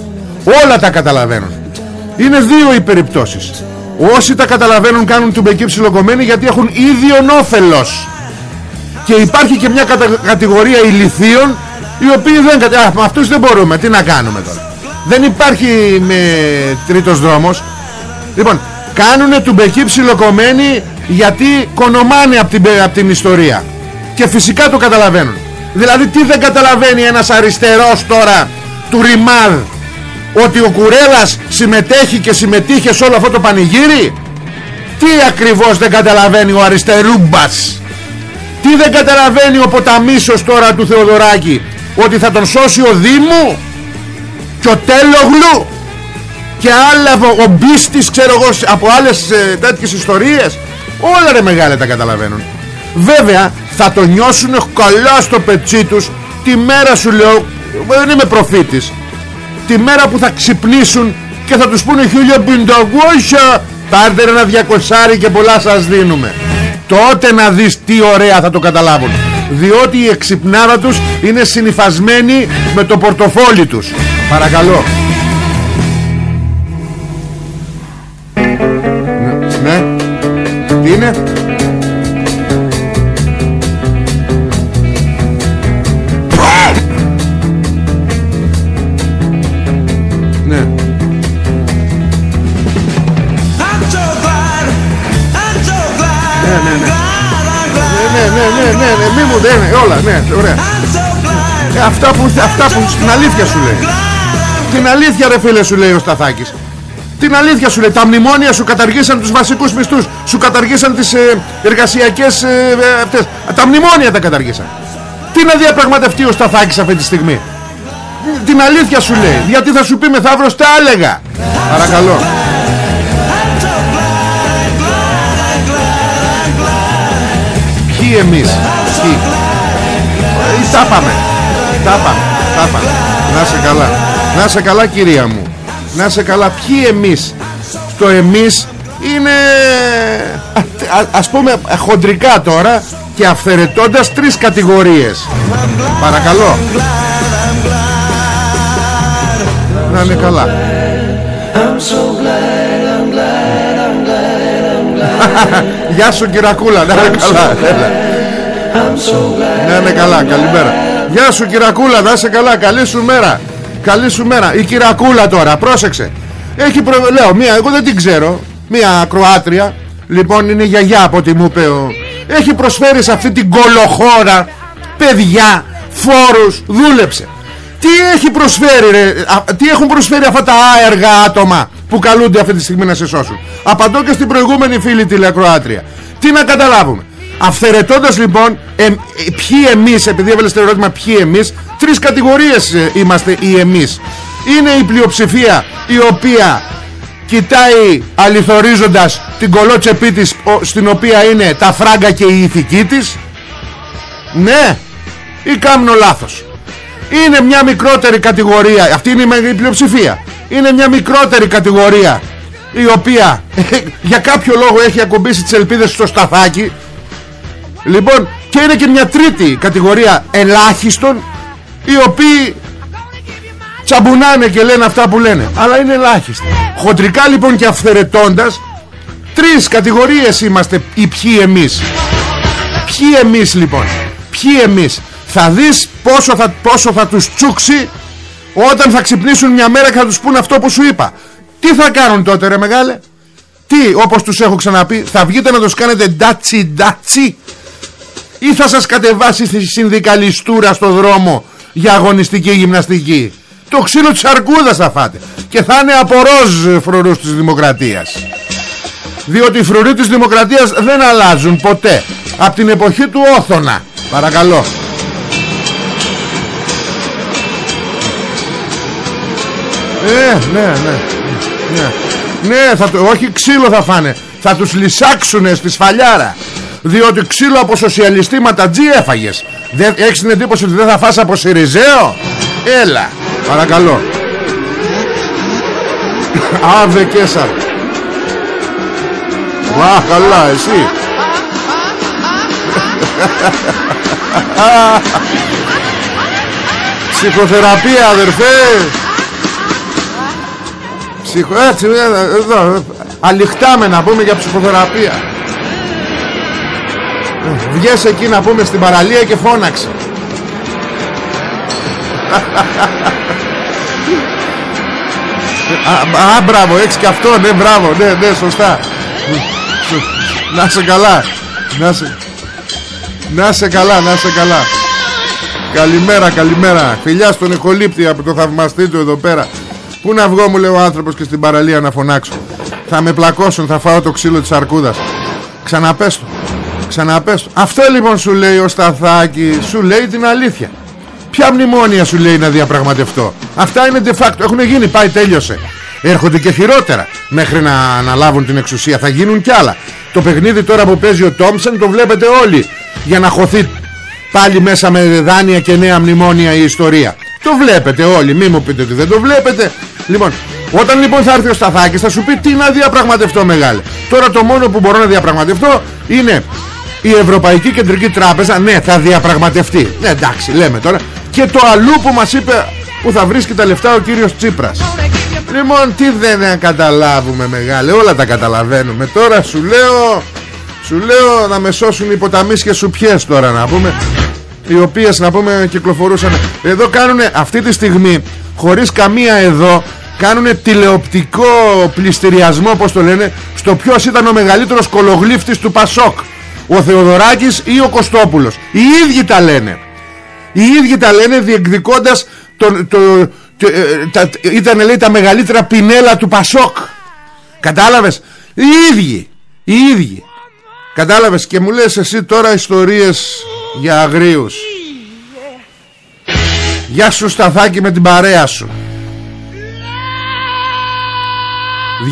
S2: όλα τα καταλαβαίνουν είναι δύο οι περιπτώσεις όσοι τα καταλαβαίνουν κάνουν του μπεκί ψιλοκομμένοι γιατί έχουν ίδιον όφελος και υπάρχει και μια κατα- κατηγορία ηλιθίων οι οποίοι δεν κατα... Α, με αυτούς δεν μπορούμε, τι να κάνουμε τώρα. Δεν υπάρχει με τρίτος δρόμος. Λοιπόν, κάνουνε του μπεκί ψιλοκομμένοι γιατί κονομάνε από την, απ' την ιστορία. Και φυσικά το καταλαβαίνουν. Δηλαδή τι δεν καταλαβαίνει ένας αριστερός τώρα του Ριμάδ ότι ο Κουρέλας συμμετέχει και συμμετείχε σε όλο αυτό το πανηγύρι; Τι ακριβώς δεν καταλαβαίνει ο αριστερούμπας; Τι δεν καταλαβαίνει ο ποταμίσος τώρα του Θεοδωράκη Ότι θα τον σώσει ο Δήμου Και ο Τέλογλου Και άλλα ο Μπίστης ξέρω εγώ Από άλλες ε, τέτοιες ιστορίες; Όλα ρε μεγάλα τα καταλαβαίνουν Βέβαια θα το νιώσουν καλά στο πετσί τους. Τη μέρα σου λέω Δεν είμαι προφήτης. Τη μέρα που θα ξυπνήσουν Και θα τους πούνε 1500 Πάρτε ρε ένα διακοσάρι και πολλά σας δίνουμε Τότε να δεις τι ωραία θα το καταλάβουν. Διότι η εξυπνάδα τους είναι συνυφασμένη με το πορτοφόλι τους. Παρακαλώ αυτά που, αυτά που στην αλήθεια σου λέει. Την αλήθεια ρε φίλε σου λέει ο Σταθάκης. Την αλήθεια σου λέει. Τα μνημόνια σου καταργήσαν τους βασικούς μισθούς. Σου καταργήσαν τις ε, εργασιακές ε, ε, αυτές. Τα μνημόνια τα καταργήσαν. Τι να διαπραγματευτεί ο Σταθάκης αυτή τη στιγμή; Την αλήθεια σου λέει. Γιατί θα σου πει μεθαύρος τα έλεγα. Παρακαλώ. Ποιοι εμείς; Ποιοι; Ε, Τα πάμε Τα πάμε Τα πάμε Να σε καλά. Να σε καλά κυρία μου. Να σε καλά. Ποιοι εμείς; Το εμείς είναι α, α- Ας πούμε χοντρικά τώρα Και αυθαιρετώντας τρεις κατηγορίες. Παρακαλώ. Να είναι καλά. Γεια σου Κυρακούλα. Να είναι καλά. Έλα. Να είναι καλά. Καλημέρα Γεια σου Κυρακούλα Να είσαι καλά. Καλή σου μέρα. Καλή σου μέρα. Η Κυρακούλα τώρα πρόσεξε. Έχει προ... Λέω μία εγώ δεν την ξέρω. Μία Κροάτρια Λοιπόν είναι γιαγιά από ό,τι μου είπε ο... Έχει προσφέρει σε αυτή την κολοχώρα Παιδιά Φόρους Δούλεψε. Τι έχει προσφέρει ρε, α, Τι έχουν προσφέρει αυτά τα άεργα άτομα Που καλούνται αυτή τη στιγμή να σε σώσουν; Απαντώ και στην προηγούμενη φίλη τηλεκροάτρια Τι να καταλάβουμε; Αυθαιρετώντας λοιπόν ε, ε, Ποιοι εμείς Επειδή έβαλες το ερώτημα ποιοι εμείς Τρεις κατηγορίες ε, είμαστε οι εμείς. Είναι η πλειοψηφία Η οποία κοιτάει αληθορίζοντας την κολότσεπή της ο- στην οποία είναι τα φράγκα και η ηθική της. Ναι ή κάμνω λάθος. Είναι μια μικρότερη κατηγορία αυτή είναι η μεγαλύτερη πλειοψηφία. Είναι μια μικρότερη κατηγορία η οποία για κάποιο λόγο έχει ακουμπήσει τις ελπίδες στο σταθάκι λοιπόν και είναι και μια τρίτη κατηγορία ελάχιστων οι οποίοι τσαμπουνάνε και λένε αυτά που λένε. Αλλά είναι ελάχιστα. Χοντρικά λοιπόν και αυθαιρετώντας τρεις κατηγορίες είμαστε οι ποιοι εμείς. Ποιοι εμείς λοιπόν. Ποιοι εμείς. Θα δεις πόσο θα, πόσο θα τους τσούξει όταν θα ξυπνήσουν μια μέρα και θα τους πούν αυτό που σου είπα. Τι θα κάνουν τότε ρε μεγάλε; Τι όπως τους έχω ξαναπεί θα βγείτε να τους κάνετε ντάτσι ντάτσι ή θα σας κατεβάσει στη συνδικαλιστούρα στο δρόμο για αγωνιστική γυμναστική; Το ξύλο της αρκούδας θα φάτε και θα είναι από ροζ φρουρούς της δημοκρατίας. Διότι οι φρουροί της δημοκρατίας δεν αλλάζουν ποτέ. Από την εποχή του Όθωνα. Παρακαλώ. Ε, ναι, ναι, ναι. Ναι, θα, το- όχι ξύλο θα φάνε. Θα τους λυσάξουνε στη σφαλιάρα Διότι ξύλο από σοσιαλιστή ματατζή έφαγες. Δεν, Έχεις την εντύπωση ότι δεν θα φας από Σιριζέο; Έλα. Παρακαλώ. Αβε Κέσαρ Βα καλά εσύ. Ψυχοθεραπεία αδερφέ. Ψυχο... Έτσι, ε, εδώ, ε, αληχτάμε να πούμε για ψυχοθεραπεία. Ε, Βγες εκεί να πούμε στην παραλία και φώναξε. α, α, μπράβο, έχεις και αυτό, ναι, μπράβο, ναι, ναι, σωστά. Να σε καλά. Να σε... Να σε καλά, να σε καλά. Καλημέρα, καλημέρα. Φιλιά στον Εχολύπτη από το θαυμαστή του εδώ πέρα. Πού να βγω, μου λέει ο άνθρωπος και στην παραλία να φωνάξω. Θα με πλακώσουν, θα φάω το ξύλο της αρκούδας. Ξαναπες το. Ξαναπες το. Αυτό λοιπόν σου λέει ο Σταθάκης, σου λέει την αλήθεια. Ποια μνημόνια σου λέει να διαπραγματευτώ; Αυτά είναι de facto, έχουν γίνει, πάει τέλειωσε. Έρχονται και χειρότερα μέχρι να αναλάβουν την εξουσία. Θα γίνουν κι άλλα. Το παιχνίδι τώρα που παίζει ο Τόμψεν το βλέπετε όλοι. Για να χωθεί πάλι μέσα με δάνεια και νέα μνημόνια η ιστορία. Το βλέπετε όλοι, μη μου πείτε ότι δεν το βλέπετε. Λοιπόν, όταν λοιπόν θα έρθει ο Σταθάκης θα σου πει τι να διαπραγματευτώ μεγάλε. Τώρα το μόνο που μπορώ να διαπραγματευτώ είναι η Ευρωπαϊκή Κεντρική Τράπεζα, ναι θα διαπραγματευτεί. Ναι εντάξει λέμε τώρα. Και το αλλού που μας είπε που θα βρίσκει τα λεφτά ο κύριος Τσίπρας. Λοιπόν τι δεν καταλάβουμε μεγάλε, όλα τα καταλαβαίνουμε. Τώρα σου λέω, σου λέω να με σώσουν οι ποταμείς και σουπιές τώρα να πούμε οι οποίες να πούμε κυκλοφορούσαν εδώ κάνουν αυτή τη στιγμή χωρίς καμία εδώ κάνουν τηλεοπτικό πληστηριασμό όπως το λένε στο ποιος ήταν ο μεγαλύτερος κολογλύφτης του Πασόκ ο Θεοδωράκης ή ο Κωστόπουλος. Οι ίδιοι τα λένε. Οι ίδιοι τα λένε διεκδικώντας το, το, το, ε, τα, ήταν λέει τα μεγαλύτερα πινέλα του Πασόκ. Κατάλαβες; Οι ίδιοι. Οι ίδιοι. Κατάλαβες; Και μου λες εσύ τώρα ιστορίες για αγρίους. Γεια σου Σταθάκη με την παρέα σου.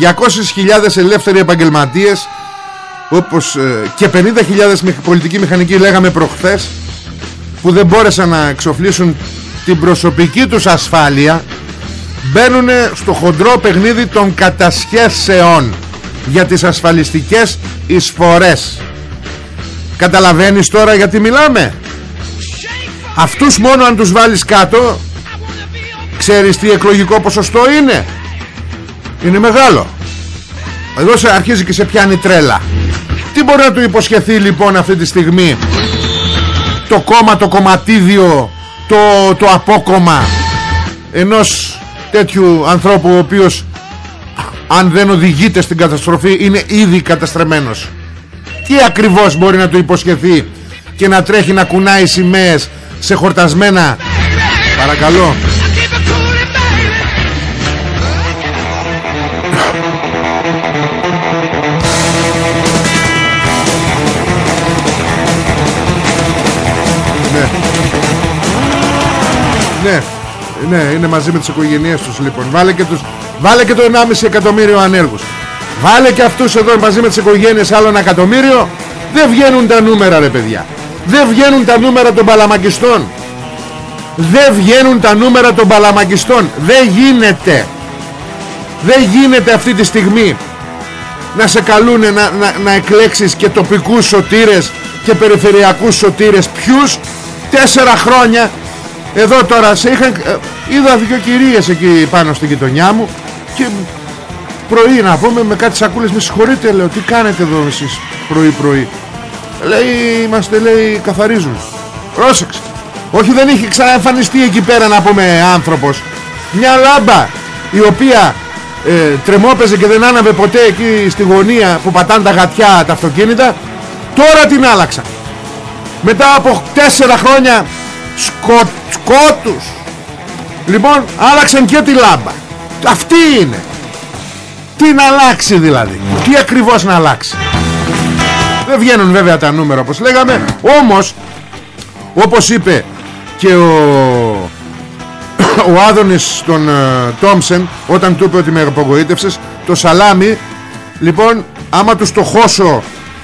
S2: 200.000 ελεύθεροι επαγγελματίες όπως ε, και 50.000 μηχ- πολιτικοί μηχανικοί λέγαμε προχθές που δεν μπόρεσαν να εξοφλήσουν την προσωπική τους ασφάλεια μπαίνουν στο χοντρό παιχνίδι των κατασχέσεων για τις ασφαλιστικές εισφορές. Καταλαβαίνεις τώρα γιατί μιλάμε; Αυτούς μόνο αν τους βάλεις κάτω ξέρεις τι εκλογικό ποσοστό είναι; Είναι μεγάλο. Εδώ σε αρχίζει και σε πιάνει τρέλα τι μπορεί να του υποσχεθεί λοιπόν αυτή τη στιγμή; Το κόμμα το κομματίδιο το, το απόκομμα ενός τέτοιου ανθρώπου ο οποίος αν δεν οδηγείται στην καταστροφή είναι ήδη καταστρεμένος τι ακριβώς μπορεί να του υποσχεθεί και να τρέχει να κουνάει σημαίες σε χορτασμένα; Παρακαλώ ναι, είναι μαζί με τις οικογένειές τους λοιπόν. Βάλε και, τους, βάλε και το 1,5 εκατομμύριο ανέργους. Βάλε και αυτούς εδώ μαζί με τις οικογένειες άλλο ένα εκατομμύριο. Δεν βγαίνουν τα νούμερα ρε παιδιά. Δεν βγαίνουν τα νούμερα των παλαμακιστών. Δεν βγαίνουν τα νούμερα των παλαμακιστών. Δεν γίνεται. Δεν γίνεται αυτή τη στιγμή να σε καλούνε να, να, να εκλέξεις και τοπικούς σωτήρες και περιφερειακούς σωτήρες ποιους; Τέσσερα χρόνια εδώ τώρα σε είχαν ε, είδα δύο κυρίες εκεί πάνω στην γειτονιά μου και πρωί να πούμε με κάτι σακούλες με συγχωρείτε λέω τι κάνετε εδώ εσείς πρωί πρωί; Λέει είμαστε λέει καθαρίζουν πρόσεξε. Όχι δεν είχε ξαναεμφανιστεί εκεί πέρα να πούμε άνθρωπος. Μια λάμπα η οποία ε, τρεμόπαιζε και δεν άναβε ποτέ εκεί στη γωνία που πατάνε τα γατιά τα αυτοκίνητα τώρα την άλλαξα μετά από τέσσερα χρόνια σκο, σκότους. Λοιπόν άλλαξαν και τη λάμπα. Αυτή είναι. Τι να αλλάξει δηλαδή. Τι ακριβώς να αλλάξει. Δεν βγαίνουν βέβαια τα νούμερα όπως λέγαμε. Όμως όπως είπε και ο ο Άδωνης τον uh, Τόμσεν όταν του είπε ότι με απογοήτευσες το σαλάμι λοιπόν άμα τους το χώσω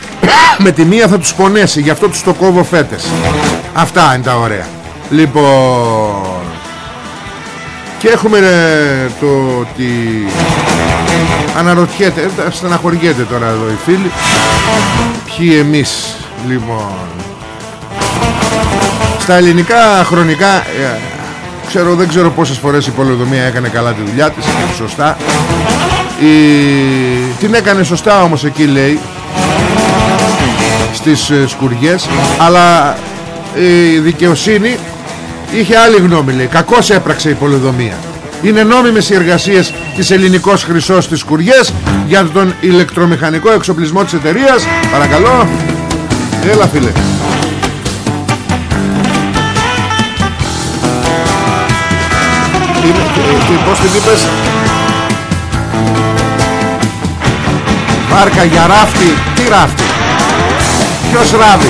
S2: με τη μία θα τους πονέσει γι' αυτό τους το κόβω φέτες. Αυτά είναι τα ωραία λοιπόν. Και έχουμε ε, το ότι αναρωτιέται ε, στεναχωριέται τώρα εδώ οι φίλοι. Ποιοι εμείς λοιπόν. Στα ελληνικά χρονικά ε, ξέρω, δεν ξέρω πόσες φορές η πολεοδομία έκανε καλά τη δουλειά της σωστά. Η... την έκανε σωστά όμως εκεί λέει στις ε, σκουριές. Αλλά η δικαιοσύνη είχε άλλη γνώμη λέει. Κακώς έπραξε η πολεοδομία είναι νόμιμες οι εργασίες της ελληνικός χρυσός στις σκουριές για τον ηλεκτρομηχανικό εξοπλισμό της εταιρείας. Παρακαλώ. Έλα φίλε. Είναι, τι, τι, πώς την είπες; Βάρκα για ράφτη. Τι ράφτη; Ποιος ράβει;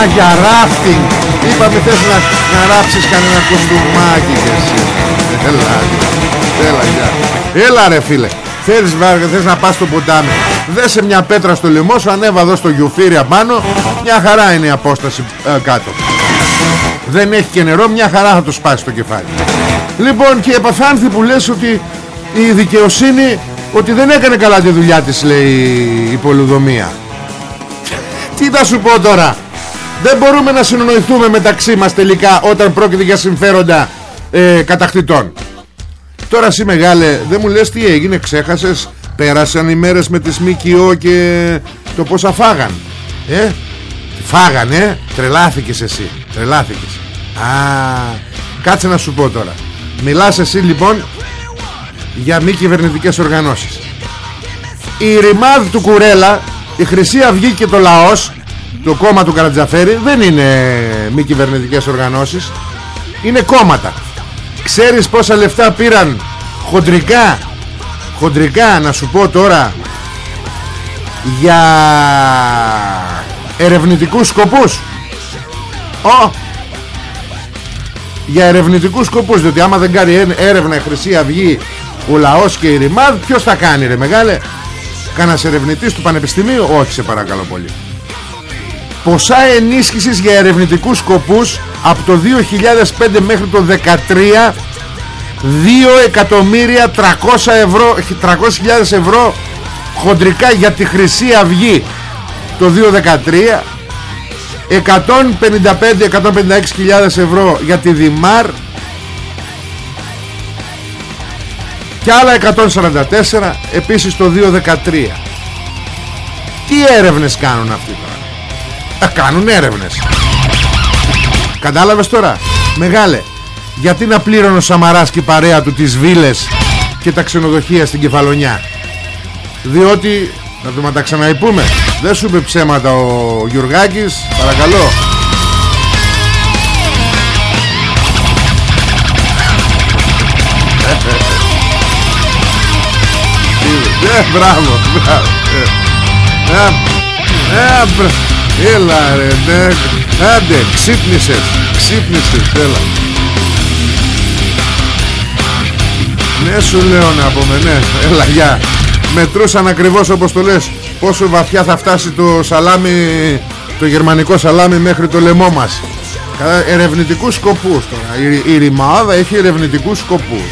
S2: Α για ράφτινγκ Είπαμε θες να, να ράψεις κανένα κοστούμάκι και εσύ. Έλα Έλα για Έλα ρε φίλε. Θέλεις, θες να πας στο ποτάμι. Δέσε μια πέτρα στο λαιμό σου Ανέβα εδώ στο γιουφύρι απάνω. Μια χαρά είναι η απόσταση ε, κάτω. Δεν έχει και νερό μια χαρά θα το σπάσει το κεφάλι. Λοιπόν και επαφάνθη που λες ότι η δικαιοσύνη ότι δεν έκανε καλά τη δουλειά της λέει η πολυδομία. Τι θα σου πω τώρα; Δεν μπορούμε να συνοηθούμε μεταξύ μας τελικά όταν πρόκειται για συμφέροντα ε, κατακτητών. Τώρα εσύ μεγάλε δεν μου λες τι έγινε ξέχασες πέρασαν οι μέρες με τις ΜΚΟ και το πόσα φάγαν ε; Φάγανε Τρελάθηκες εσύ Τρελάθηκες. Α, κάτσε να σου πω τώρα. Μιλάς εσύ λοιπόν Για μη κυβερνητικές οργανώσεις. Η ρημάδ του Κουρέλα Η Χρυσή Αυγή και το Λαός Το κόμμα του Καρατζαφέρη Δεν είναι μη κυβερνητικές οργανώσεις Είναι κόμματα. Ξέρεις πόσα λεφτά πήραν Χοντρικά Χοντρικά να σου πω τώρα Για ερευνητικούς σκοπούς; Ω! Για ερευνητικούς σκοπούς Διότι άμα δεν κάνει έρευνα η Χρυσή Αυγή Ο λαός και η Ρημάδ Ποιος θα κάνει ρε μεγάλε; Κάνας ερευνητής του Πανεπιστημίου; Όχι σε παρακαλώ πολύ Ποσά ενίσχυσης για ερευνητικούς σκοπούς Από το 2005 μέχρι το 2013 2 εκατομμύρια 300 ευρώ 300.000 ευρώ χοντρικά για τη Χρυσή Αυγή το 2013 155-156.000 ευρώ για τη Δημάρ και άλλα 144 επίσης το 2013 τι έρευνες κάνουν αυτοί τώρα; Α, κάνουν έρευνες. Κατάλαβες τώρα; Μεγάλε γιατί να πλήρωνε ο Σαμαράς και η παρέα του τις βίλες και τα ξενοδοχεία στην Κεφαλονιά; Διότι να το τα ξαναειπούμε δεν σου είπε ψέματα ο Γιουργάκης παρακαλώ. Ε, μπράβο, μπράβο. Ε, ε, ε, μπρα- Έλα ρε, ναι. Άντε, ξύπνησες, ξύπνησες, έλα. Ναι, σου λέω να πούμε, ναι, έλα, γεια. Μετρούσαν ακριβώς όπως το λες, πόσο βαθιά θα φτάσει το σαλάμι, το γερμανικό σαλάμι μέχρι το λαιμό μας. Κατά ερευνητικούς σκοπούς τώρα. Η, η ρημάδα έχει ερευνητικούς σκοπούς.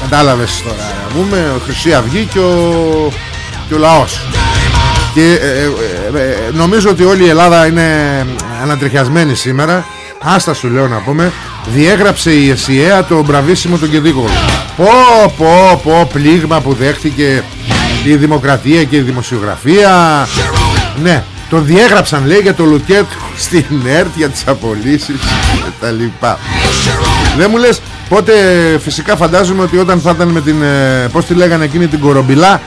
S2: Κατάλαβες τώρα να πούμε ο Χρυσή Αυγή και ο, και ο λαός και ε, ε, ε, ε, νομίζω ότι όλη η Ελλάδα είναι ανατριχιασμένη σήμερα. Άστα σου λέω να πούμε. Διέγραψε η ΕΣΥΑ το μπραβίσιμο τον Κεδίκο Πω πω πω πλήγμα που δέχτηκε η δημοκρατία και η δημοσιογραφία. Ναι το διέγραψαν λέει για το Λουκέτ στην ΕΡΤ για τις απολύσεις και τα λοιπά. Δεν μου λες πότε φυσικά φαντάζομαι ότι όταν θα ήταν με την ε, Πώς τη λέγανε εκείνη την κορομπιλά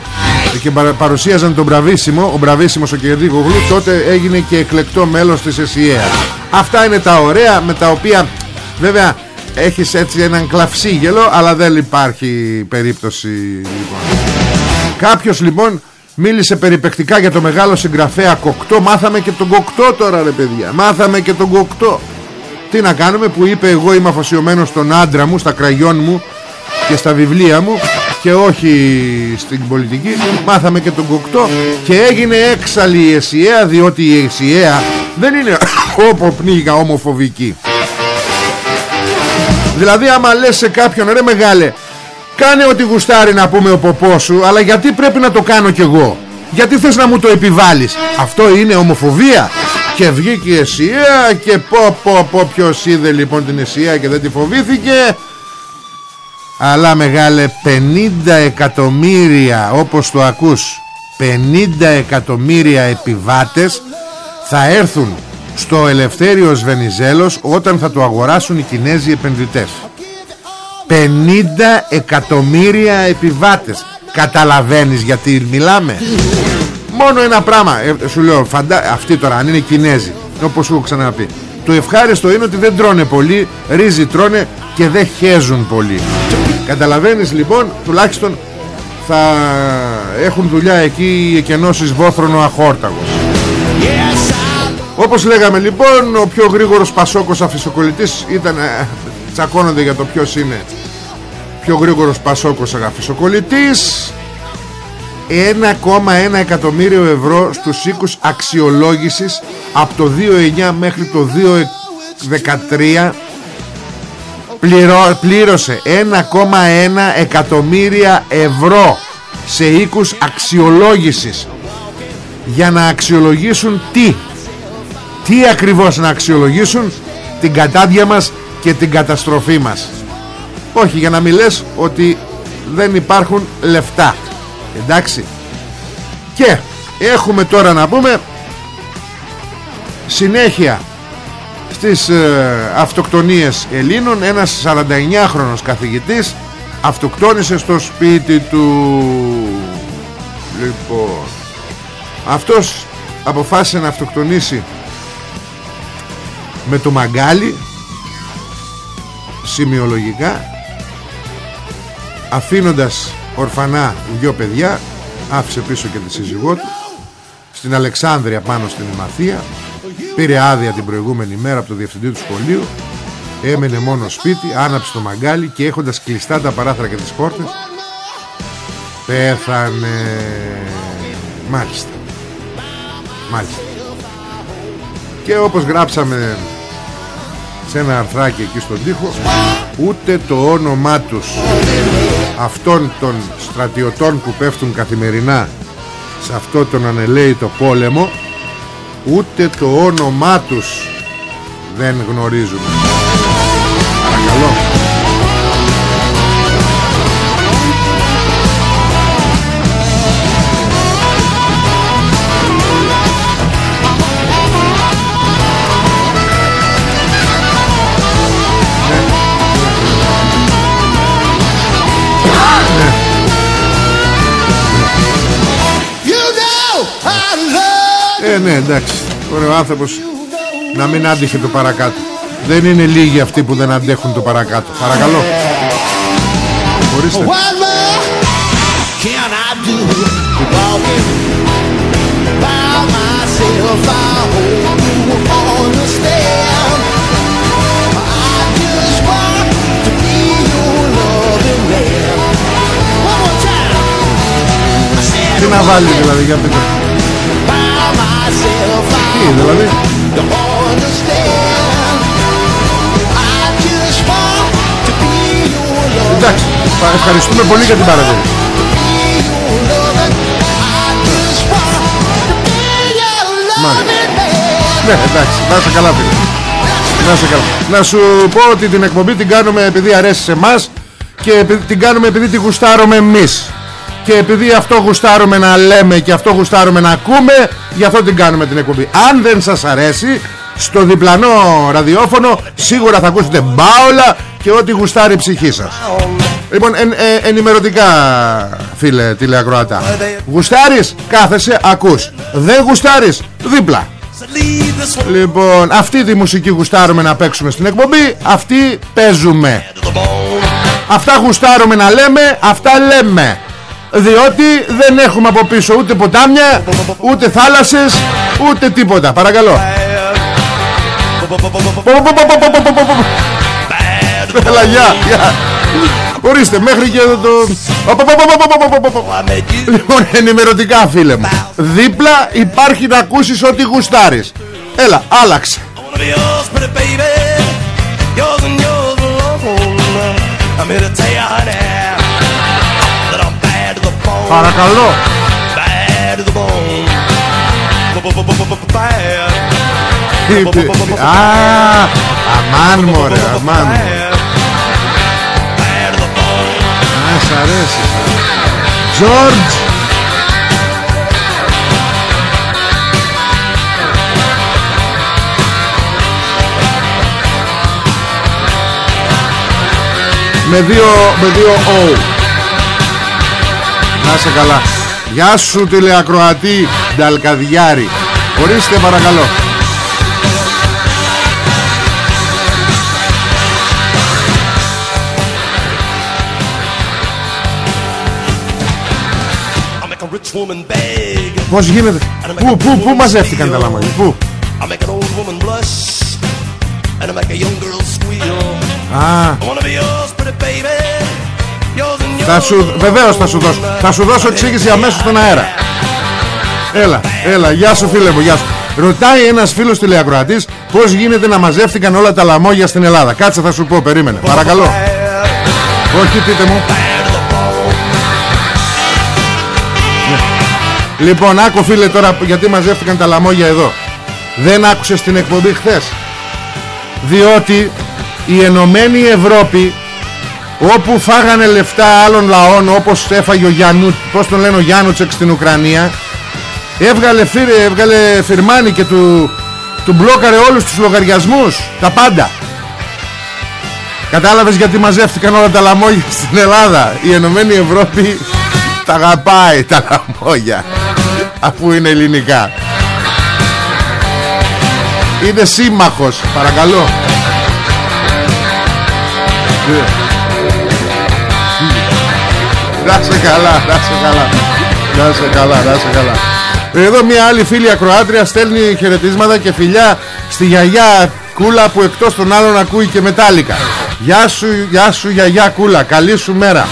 S2: Και παρα- παρουσίαζαν τον Μπραβίσιμο Ο Μπραβίσιμος ο Κερδίκογλου Τότε έγινε και εκλεκτό μέλος της ΕΣΥΕΑ Αυτά είναι τα ωραία με τα οποία Βέβαια έχεις έτσι έναν κλαυσίγελο Αλλά δεν υπάρχει περίπτωση λοιπόν. Κάποιος λοιπόν μίλησε περιπεκτικά για το μεγάλο συγγραφέα Κοκτό. Μάθαμε και τον Κοκτό τώρα ρε παιδιά. Μάθαμε και τον Κοκτό. Τι να κάνουμε που είπε εγώ είμαι αφοσιωμένος στον άντρα μου Στα κραγιόν μου και στα βιβλία μου Και όχι στην πολιτική. Μάθαμε και τον Κοκτό Και έγινε έξαλλη η ΕΣΥΑ Διότι η ΕΣΥΑ δεν είναι Όπω πνίγα ομοφοβική. Δηλαδή άμα λες σε κάποιον ρε μεγάλε Κάνε ό,τι γουστάρει να πούμε ο ποπός σου Αλλά γιατί πρέπει να το κάνω κι εγώ; Γιατί θες να μου το επιβάλλεις; Αυτό είναι ομοφοβία. Και βγήκε η Εσία Και πω πω πω ποιος είδε λοιπόν την Εσία Και δεν τη φοβήθηκε Αλλά μεγάλε 50 εκατομμύρια Όπως το ακούς 50 εκατομμύρια επιβάτες Θα έρθουν στο Ελευθέριος Βενιζέλος Όταν θα το αγοράσουν οι Κινέζοι επενδυτές. 50 εκατομμύρια επιβάτες. Καταλαβαίνεις γιατί μιλάμε; Μόνο ένα πράγμα. Ε, Σου λέω φαντα... Αυτοί τώρα αν είναι Κινέζοι Όπως σου έχω ξαναπεί. Το ευχάριστο είναι ότι δεν τρώνε πολύ Ρύζι τρώνε και δεν χέζουν πολύ Καταλαβαίνεις λοιπόν Τουλάχιστον θα έχουν δουλειά εκεί οι εκενώσεις βόθρονο αχόρταγος. Όπως λέγαμε λοιπόν ο πιο γρήγορος Πασόκος αφισοκολλητής ήταν ε, τσακώνονται για το ποιος είναι πιο γρήγορος Πασόκος αφισοκολλητής. 1,1 εκατομμύριο ευρώ στους οίκους αξιολόγησης από το 2,9 μέχρι το 2,13 πληρώ, πλήρωσε 1,1 εκατομμύρια ευρώ σε οίκους αξιολόγησης. Για να αξιολογήσουν τι τι ακριβώς να αξιολογήσουν την κατάδια μας και την καταστροφή μας. Όχι για να μην λες ότι δεν υπάρχουν λεφτά. Εντάξει. Και έχουμε τώρα να πούμε συνέχεια στις ε, αυτοκτονίες Ελλήνων ένας 49χρονος καθηγητής αυτοκτόνησε στο σπίτι του. Λοιπόν αυτός αποφάσισε να αυτοκτονήσει με το μαγκάλι σημειολογικά αφήνοντας ορφανά δυο παιδιά άφησε πίσω και τη σύζυγό του στην Αλεξάνδρεια πάνω στην Ημαθία πήρε άδεια την προηγούμενη μέρα από το διευθυντή του σχολείου έμενε μόνο σπίτι άναψε το μαγκάλι και έχοντας κλειστά τα παράθυρα και τις πόρτες πέθανε. Μάλιστα. Μάλιστα. Και όπως γράψαμε σε ένα αρθράκι εκεί στον τοίχο ούτε το όνομά τους αυτών των στρατιωτών που πέφτουν καθημερινά σε αυτό τον ανελαίητο πόλεμο ούτε το όνομά τους δεν γνωρίζουμε ναι, εντάξει. Ωραία, ο άνθρωπος να μην άντυχε το παρακάτω. Δεν είναι λίγοι αυτοί που δεν αντέχουν το παρακάτω. Παρακαλώ. Ορίστε.
S5: What more can I do? Walking by myself, I hope you understand. I just want to be your loving man. One more time. I said,
S2: Τι να βάλει δηλαδή για πείτε.
S5: Your loving
S2: Εντάξει. πα- Ευχαριστούμε πολύ για την παρατήρηση. Ναι, εντάξει. Να είσαι καλά, φίλε. Να είσαι καλά. Να σου πω ότι την εκπομπή την κάνουμε επειδή αρέσει σε εμάς και επει- την κάνουμε επειδή τη γουστάρουμε εμείς. Και επειδή αυτό γουστάρουμε να λέμε και αυτό γουστάρουμε να ακούμε, γι' αυτό την κάνουμε την εκπομπή. Αν δεν σας αρέσει, στο διπλανό ραδιόφωνο σίγουρα θα ακούσετε μπάολα και ό,τι γουστάρει η ψυχή σας. Λοιπόν, εν- ε, ενημερωτικά φίλε τηλεακροατά. Γουστάρεις, κάθεσαι, ακούς. Δεν γουστάρεις, δίπλα. Λοιπόν, αυτή τη μουσική γουστάρουμε να παίξουμε στην εκπομπή Αυτή παίζουμε Αυτά γουστάρουμε να λέμε Αυτά λέμε Διότι δεν έχουμε από πίσω ούτε ποτάμια Ούτε θάλασσες Ούτε τίποτα Παρακαλώ Έλα γεια γεια. Ορίστε μέχρι και το Λοιπόν ενημερωτικά φίλε μου Δίπλα υπάρχει να ακούσεις ό,τι γουστάρεις Έλα άλλαξε
S3: wanna be yours, pretty baby. Yours and yours alone. I'm here to tell you,
S2: Παρακαλώ
S3: Bad to the bone. Bad.
S2: Τι- τι- τι- Α, αμάν μωρέ, αμάν μωρέ.
S3: Bad to the bone.
S2: Α, σ' αρέσει George Με δύο, με δύο O Να σε καλά Γεια σου τηλεακροατή Νταλκαδιάρη Ορίστε παρακαλώ
S3: I make a rich woman beg.
S2: Πώς γίνεται; Πού, πού, πού μαζεύτηκαν τα λαμόγια Πού;
S3: I make an old woman blush. And I make a young girl squeal.
S2: Α, Θα σου, βεβαίως θα σου δώσω. Θα σου δώσω εξήγηση αμέσως στον αέρα. Έλα, έλα, γεια σου φίλε μου, γεια σου. Ρωτάει ένας φίλος τηλεακροατής Πώς γίνεται να μαζεύτηκαν όλα τα λαμόγια στην Ελλάδα. Κάτσε θα σου πω, περίμενε, παρακαλώ. Όχι, πείτε μου. Ναι. Λοιπόν, άκου φίλε τώρα γιατί μαζεύτηκαν τα λαμόγια εδώ. Δεν άκουσες την εκπομπή χθες; Διότι η Ενωμένη Ευρώπη όπου φάγανε λεφτά άλλων λαών όπως έφαγε ο Γιάννου πως τον λένε ο Γιάννουτσεκ στην Ουκρανία έβγαλε, φύρ, έβγαλε φυρμάνι και του, του μπλόκαρε όλους τους λογαριασμούς. Τα πάντα. Κατάλαβες γιατί μαζεύτηκαν όλα τα λαμόγια στην Ελλάδα; Η Ενωμένη Ευρώπη τα αγαπάει τα λαμόγια αφού είναι ελληνικά. Είναι σύμμαχος παρακαλώ Να σε καλά, να σε καλά. Να σε καλά, να σε καλά. Εδώ μια άλλη φίλη ακροάτρια στέλνει χαιρετίσματα και φιλιά στη γιαγιά Κούλα που εκτός των άλλων ακούει και μετάλλικα. Γεια σου, γεια σου γιαγιά Κούλα, καλή σου μέρα.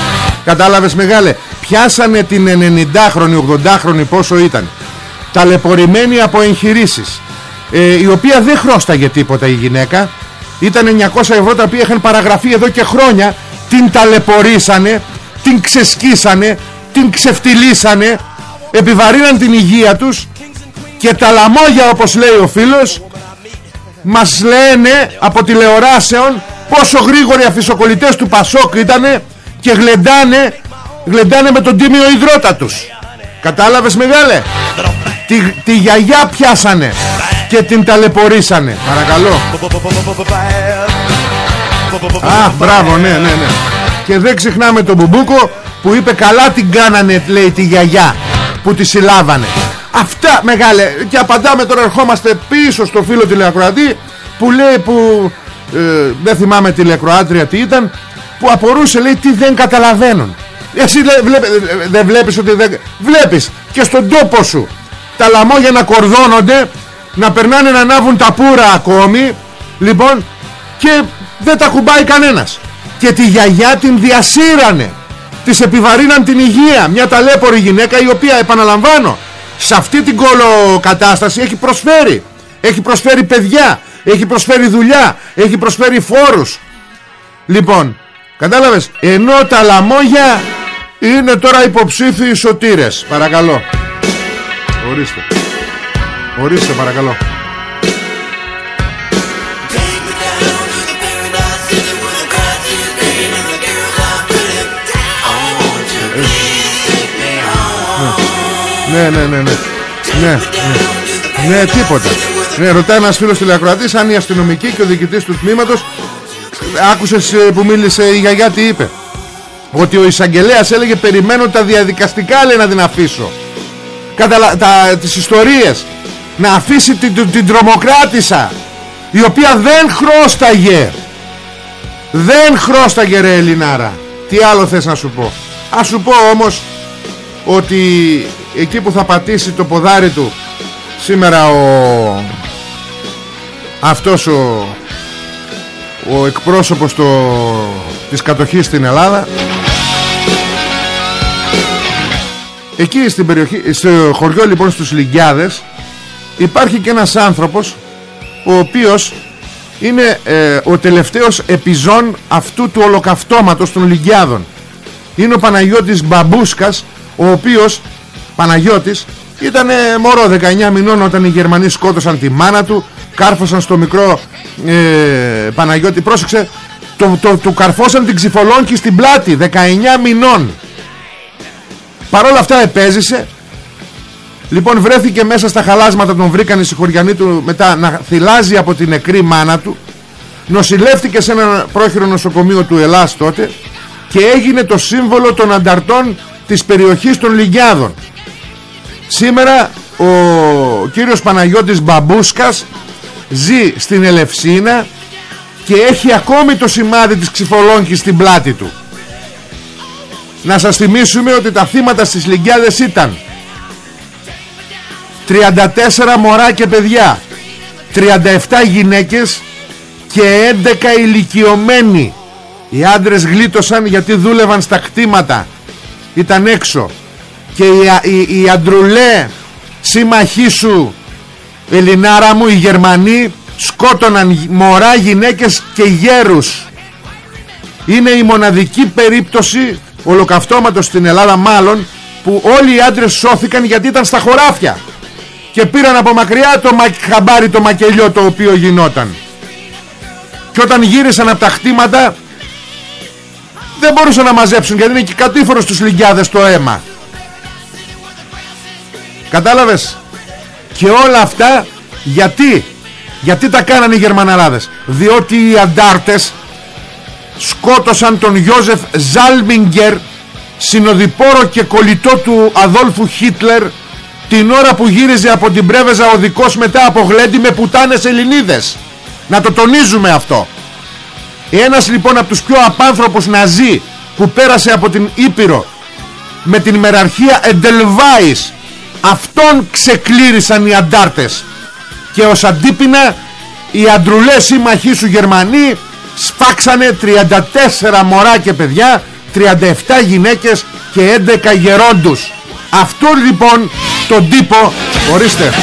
S2: Κατάλαβες μεγάλε Πιάσανε την 90χρονη, 80χρονη πόσο ήταν. Ταλαιπωρημένη από εγχειρήσεις. Ε, Η οποία δεν χρώσταγε τίποτα η γυναίκα. Ήταν 900 ευρώ τα οποία είχαν παραγραφεί εδώ και χρόνια. Την ταλαιπωρήσανε την ξεσκίσανε την ξεφτυλίσανε επιβαρύναν την υγεία τους και τα λαμόγια όπως λέει ο φίλος μας λένε από τηλεοράσεων πόσο γρήγοροι αφισοκολλητές του Πασόκ ήτανε και γλεντάνε, γλεντάνε με τον τίμιο υδρότα τους κατάλαβες μεγάλε τη, τη γιαγιά πιάσανε και την ταλαιπωρήσανε παρακαλώ Α, μπράβο, ναι, ναι, ναι. Και δεν ξεχνάμε τον Μπουμπούκο που είπε καλά την κάνανε, λέει, τη γιαγιά που τη συλλάβανε. Αυτά, μεγάλε. Και απαντάμε τώρα, ερχόμαστε πίσω στο φίλο τηλεακροατή που λέει που. Ε, δεν θυμάμαι τηλεακροάτρια τι ήταν, που απορούσε, λέει, τι δεν καταλαβαίνουν. Εσύ δεν βλέπ, δεν βλέπεις ότι δεν... Βλέπεις και στον τόπο σου τα λαμόγια να κορδώνονται, να περνάνε να ανάβουν τα πουρα ακόμη, λοιπόν, και δεν τα κουμπάει κανένας και τη γιαγιά την διασύρανε. Της επιβαρύναν την υγεία. Μια ταλέπορη γυναίκα η οποία επαναλαμβάνω σε αυτή την κολοκατάσταση έχει προσφέρει. Έχει προσφέρει παιδιά έχει προσφέρει δουλειά έχει προσφέρει φόρους. Λοιπόν κατάλαβες ενώ τα λαμόγια είναι τώρα υποψήφιοι σωτήρες. Παρακαλώ. Ορίστε. Ορίστε παρακαλώ Ναι, ναι, ναι, ναι. Ναι, ναι. Ναι, τίποτα. Ναι, ρωτάει ένας φίλος τηλεακροατής αν η αστυνομική και ο διοικητής του τμήματος άκουσες ε, που μίλησε η γιαγιά τι είπε. Ότι ο εισαγγελέας έλεγε περιμένω τα διαδικαστικά λέει να την αφήσω. Καταλα... τα... τις ιστορίες. Να αφήσει την, την, την τρομοκράτησα η οποία δεν χρώσταγε. Δεν χρώσταγε ρε Ελληνάρα. Τι άλλο θες να σου πω. Ας σου πω όμως ότι εκεί που θα πατήσει το ποδάρι του σήμερα ο αυτός ο ο εκπρόσωπος το, της κατοχής στην Ελλάδα εκεί στην περιοχή στο χωριό λοιπόν στους Λιγκιάδες υπάρχει και ένας άνθρωπος ο οποίος είναι ε, ο τελευταίος επιζών αυτού του ολοκαυτώματος των Λιγκιάδων είναι ο Παναγιώτης Μπαμπούσκας ο οποίος Παναγιώτης ήταν μωρό 19 μηνών όταν οι Γερμανοί σκότωσαν τη μάνα του κάρφωσαν στο μικρό ε, Παναγιώτη. Πρόσεξε το, το, του καρφώσαν την ξυφολόνκη στην πλάτη 19 μηνών. Παρόλα αυτά επέζησε. Λοιπόν βρέθηκε μέσα στα χαλάσματα τον βρήκαν οι συγχωριανοί του μετά να θυλάζει από την νεκρή μάνα του. Νοσηλεύτηκε σε ένα πρόχειρο νοσοκομείο του Ελλάς τότε και έγινε το σύμβολο των ανταρτών της περιοχής των Λιγιάδων. Σήμερα ο κύριος Παναγιώτης Μπαμπούσκας ζει στην Ελευσίνα και έχει ακόμη το σημάδι της ξυφολόγκης στην πλάτη του. Να σας θυμίσουμε ότι τα θύματα στις Λιγκιάδες ήταν 34 μωρά και παιδιά 37 γυναίκες και 11 ηλικιωμένοι. Οι άντρες γλίτωσαν γιατί δούλευαν στα κτήματα Ήταν έξω. Και οι, οι, οι αντρουλέ σύμμαχοί σου Ελληνάρα μου οι Γερμανοί σκότωναν μωρά γυναίκες και γέρους. Είναι η μοναδική περίπτωση ολοκαυτώματος στην Ελλάδα μάλλον που όλοι οι άντρες σώθηκαν γιατί ήταν στα χωράφια. Και πήραν από μακριά το χαμπάρι το μακελιό το οποίο γινόταν. Και όταν γύρισαν από τα χτήματα δεν μπορούσαν να μαζέψουν γιατί είναι και κατήφορος στους λιγκιάδες το αίμα. Κατάλαβες; Και όλα αυτά Γιατί; Γιατί τα κάνανε οι Γερμαναράδες; Διότι οι αντάρτες Σκότωσαν τον Γιώζεφ Ζάλμιγκερ Συνοδοιπόρο και κολλητό του Αδόλφου Χίτλερ Την ώρα που γύριζε από την Πρέβεζα ο δικός μετά από γλέντι με πουτάνες Ελληνίδες. Να το τονίζουμε αυτό Ένας λοιπόν από τους πιο απάνθρωπους ναζί Που πέρασε από την Ήπειρο Με την μεραρχία Εντελβάης Αυτόν ξεκλήρισαν οι αντάρτες Και ως αντίπεινα Οι αντρουλές σύμμαχοί σου Γερμανοί Σφάξανε 34 μωρά και παιδιά 37 γυναίκες και 11 γερόντους Αυτό λοιπόν τον τύπο Ορίστε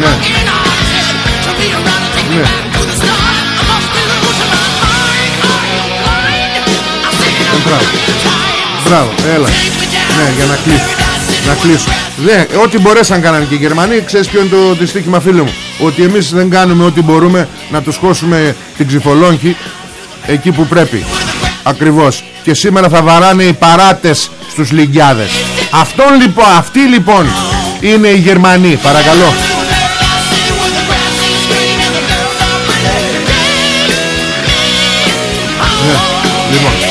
S2: ναι. Ναι. Μπράβο. Μπράβο, έλα. Ναι, για να κλείσω. Να κλείσω. Ναι, ό,τι μπορέσαν κάνανε και οι Γερμανοί, ξέρεις ποιο είναι το δυστύχημα φίλε μου; Ότι εμείς δεν κάνουμε ό,τι μπορούμε να τους χώσουμε την ξυφολόγχη εκεί που πρέπει. Ακριβώς. Και σήμερα θα βαράνε οι παράτες στους Λυγκιάδες. Αυτόν λοιπόν, αυτοί λοιπόν είναι οι Γερμανοί. Παρακαλώ. Ναι, λοιπόν.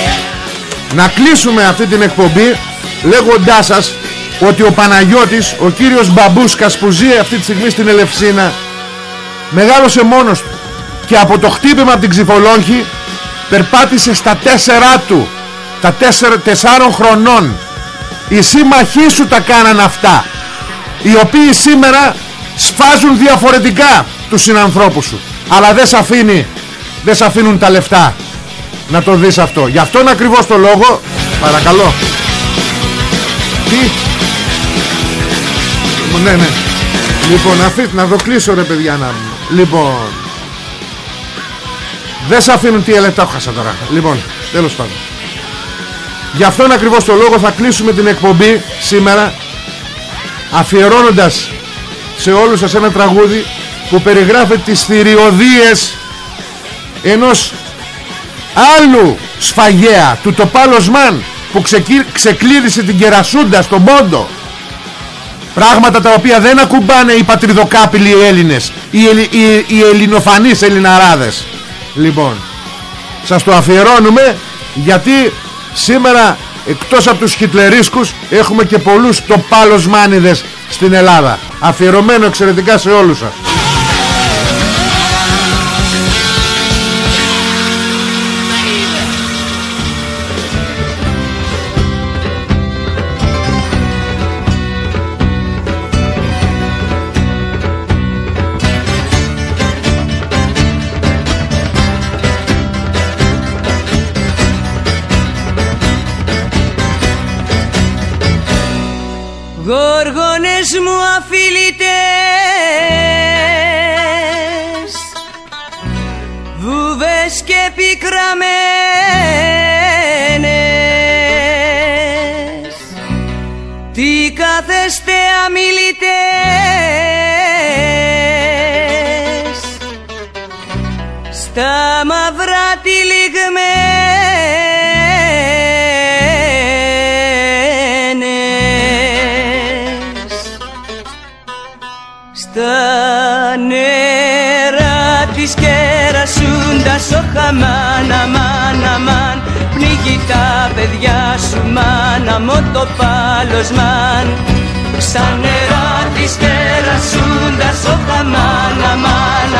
S2: Να κλείσουμε αυτή την εκπομπή λέγοντάς σας ότι ο Παναγιώτης, ο κύριος Μπαμπούσκας που ζει αυτή τη στιγμή στην Ελευσίνα μεγάλωσε μόνος του και από το χτύπημα από την Ξυφολόγχη περπάτησε στα τέσσερά του τα τέσσερα, τεσσάρων χρονών. Οι σύμμαχοί σου τα κάναν αυτά οι οποίοι σήμερα σφάζουν διαφορετικά τους συνανθρώπους σου. Αλλά δεν σε αφήνει δεν σε αφήνουν τα λεφτά να το δεις αυτό. Γι' αυτόν ακριβώς το λόγο. Παρακαλώ. Τι; Ναι ναι. Λοιπόν αφή, να το κλείσω ρε παιδιά να λοιπόν. Δεν σε αφήνουν τι λεφτά χάσα τώρα. Λοιπόν τέλος πάντων. Γι' αυτόν ακριβώς το λόγο. Θα κλείσουμε την εκπομπή σήμερα αφιερώνοντας σε όλους σας ένα τραγούδι που περιγράφει τις θηριωδίες ενός άλλου σφαγέα του Τοπάλος Μαν που ξεκι... ξεκλείδησε την κερασούντα στον Πόντο. Πράγματα τα οποία δεν ακουμπάνε οι πατριδοκάπηλοι Έλληνες οι, Ελλη... οι... οι ελληνοφανείς Ελληναράδες. Λοιπόν σας το αφιερώνουμε γιατί σήμερα εκτός από τους χιτλερίσκους έχουμε και πολλούς τοπάλος μάνιδες στην Ελλάδα. Αφιερωμένο εξαιρετικά σε όλους σας
S4: τα παιδιά σου μάνα μου το πάλος μαν Στα νερά της κερασούντας ο χαμάν, αμάν,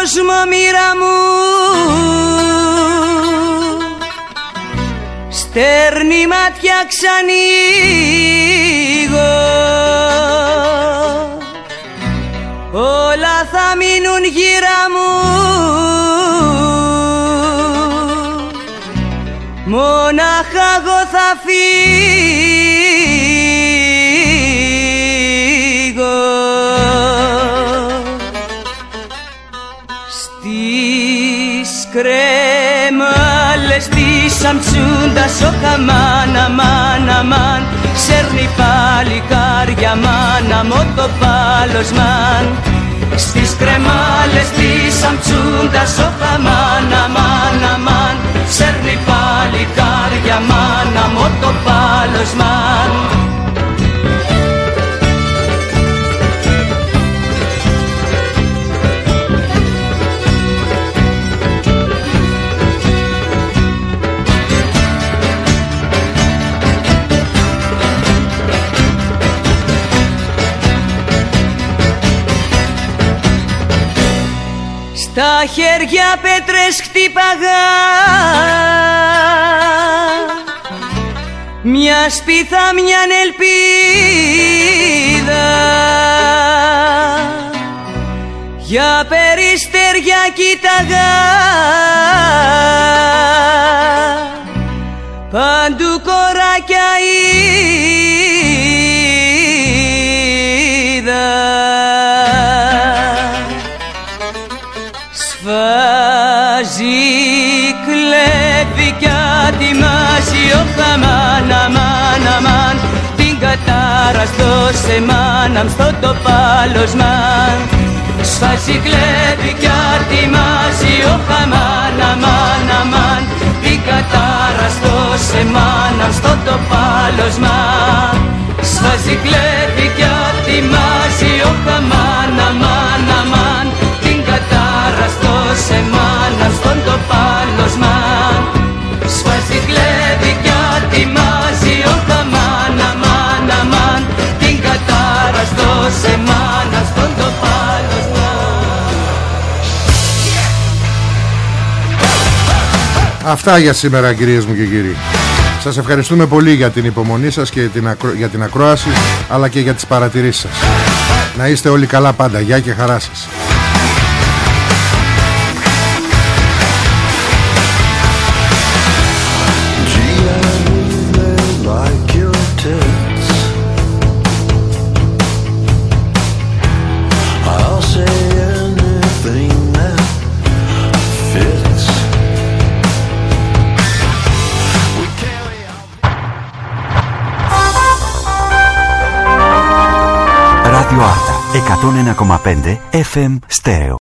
S4: κόσμο μοίρα μου. Στέρνη μάτια ξανοίγω. Όλα θα μείνουν γύρα μου αμψούντας ο χαμάν αμάν αμάν Σέρνει παλικάρια μάνα μου το πάλος μαν Στις κρεμάλες της αμψούντας ο χαμάν αμάν αμάν Σέρνει παλικάρια μάνα μου το πάλος μαν Στα χέρια πέτρες χτύπαγα. Μια σπίθα μια ελπίδα. Για περιστεριά κοίταγα. Παντού κοράκια είδα ατιμάζει ο χαμάν, αμάν, αμάν Την κατάρα στο σεμάναμ, στο το πάλωσμαν Σφάζει, κλέβει κι ατιμάζει ο χαμάν, αμάν, αμάν Την κατάρα στο σεμάναμ, στο το πάλωσμαν Σφάζει, κλέβει κι ατιμάζει ο χαμάν,
S2: Αυτά για σήμερα κυρίες μου και κύριοι. Σας ευχαριστούμε πολύ για την υπομονή σας και την ακρο... για την ακρόαση Αλλά και για τις παρατηρήσεις σας. Να είστε όλοι καλά πάντα. Γεια και χαρά σας
S1: εκατόν ενα κομματέντε FM Στέο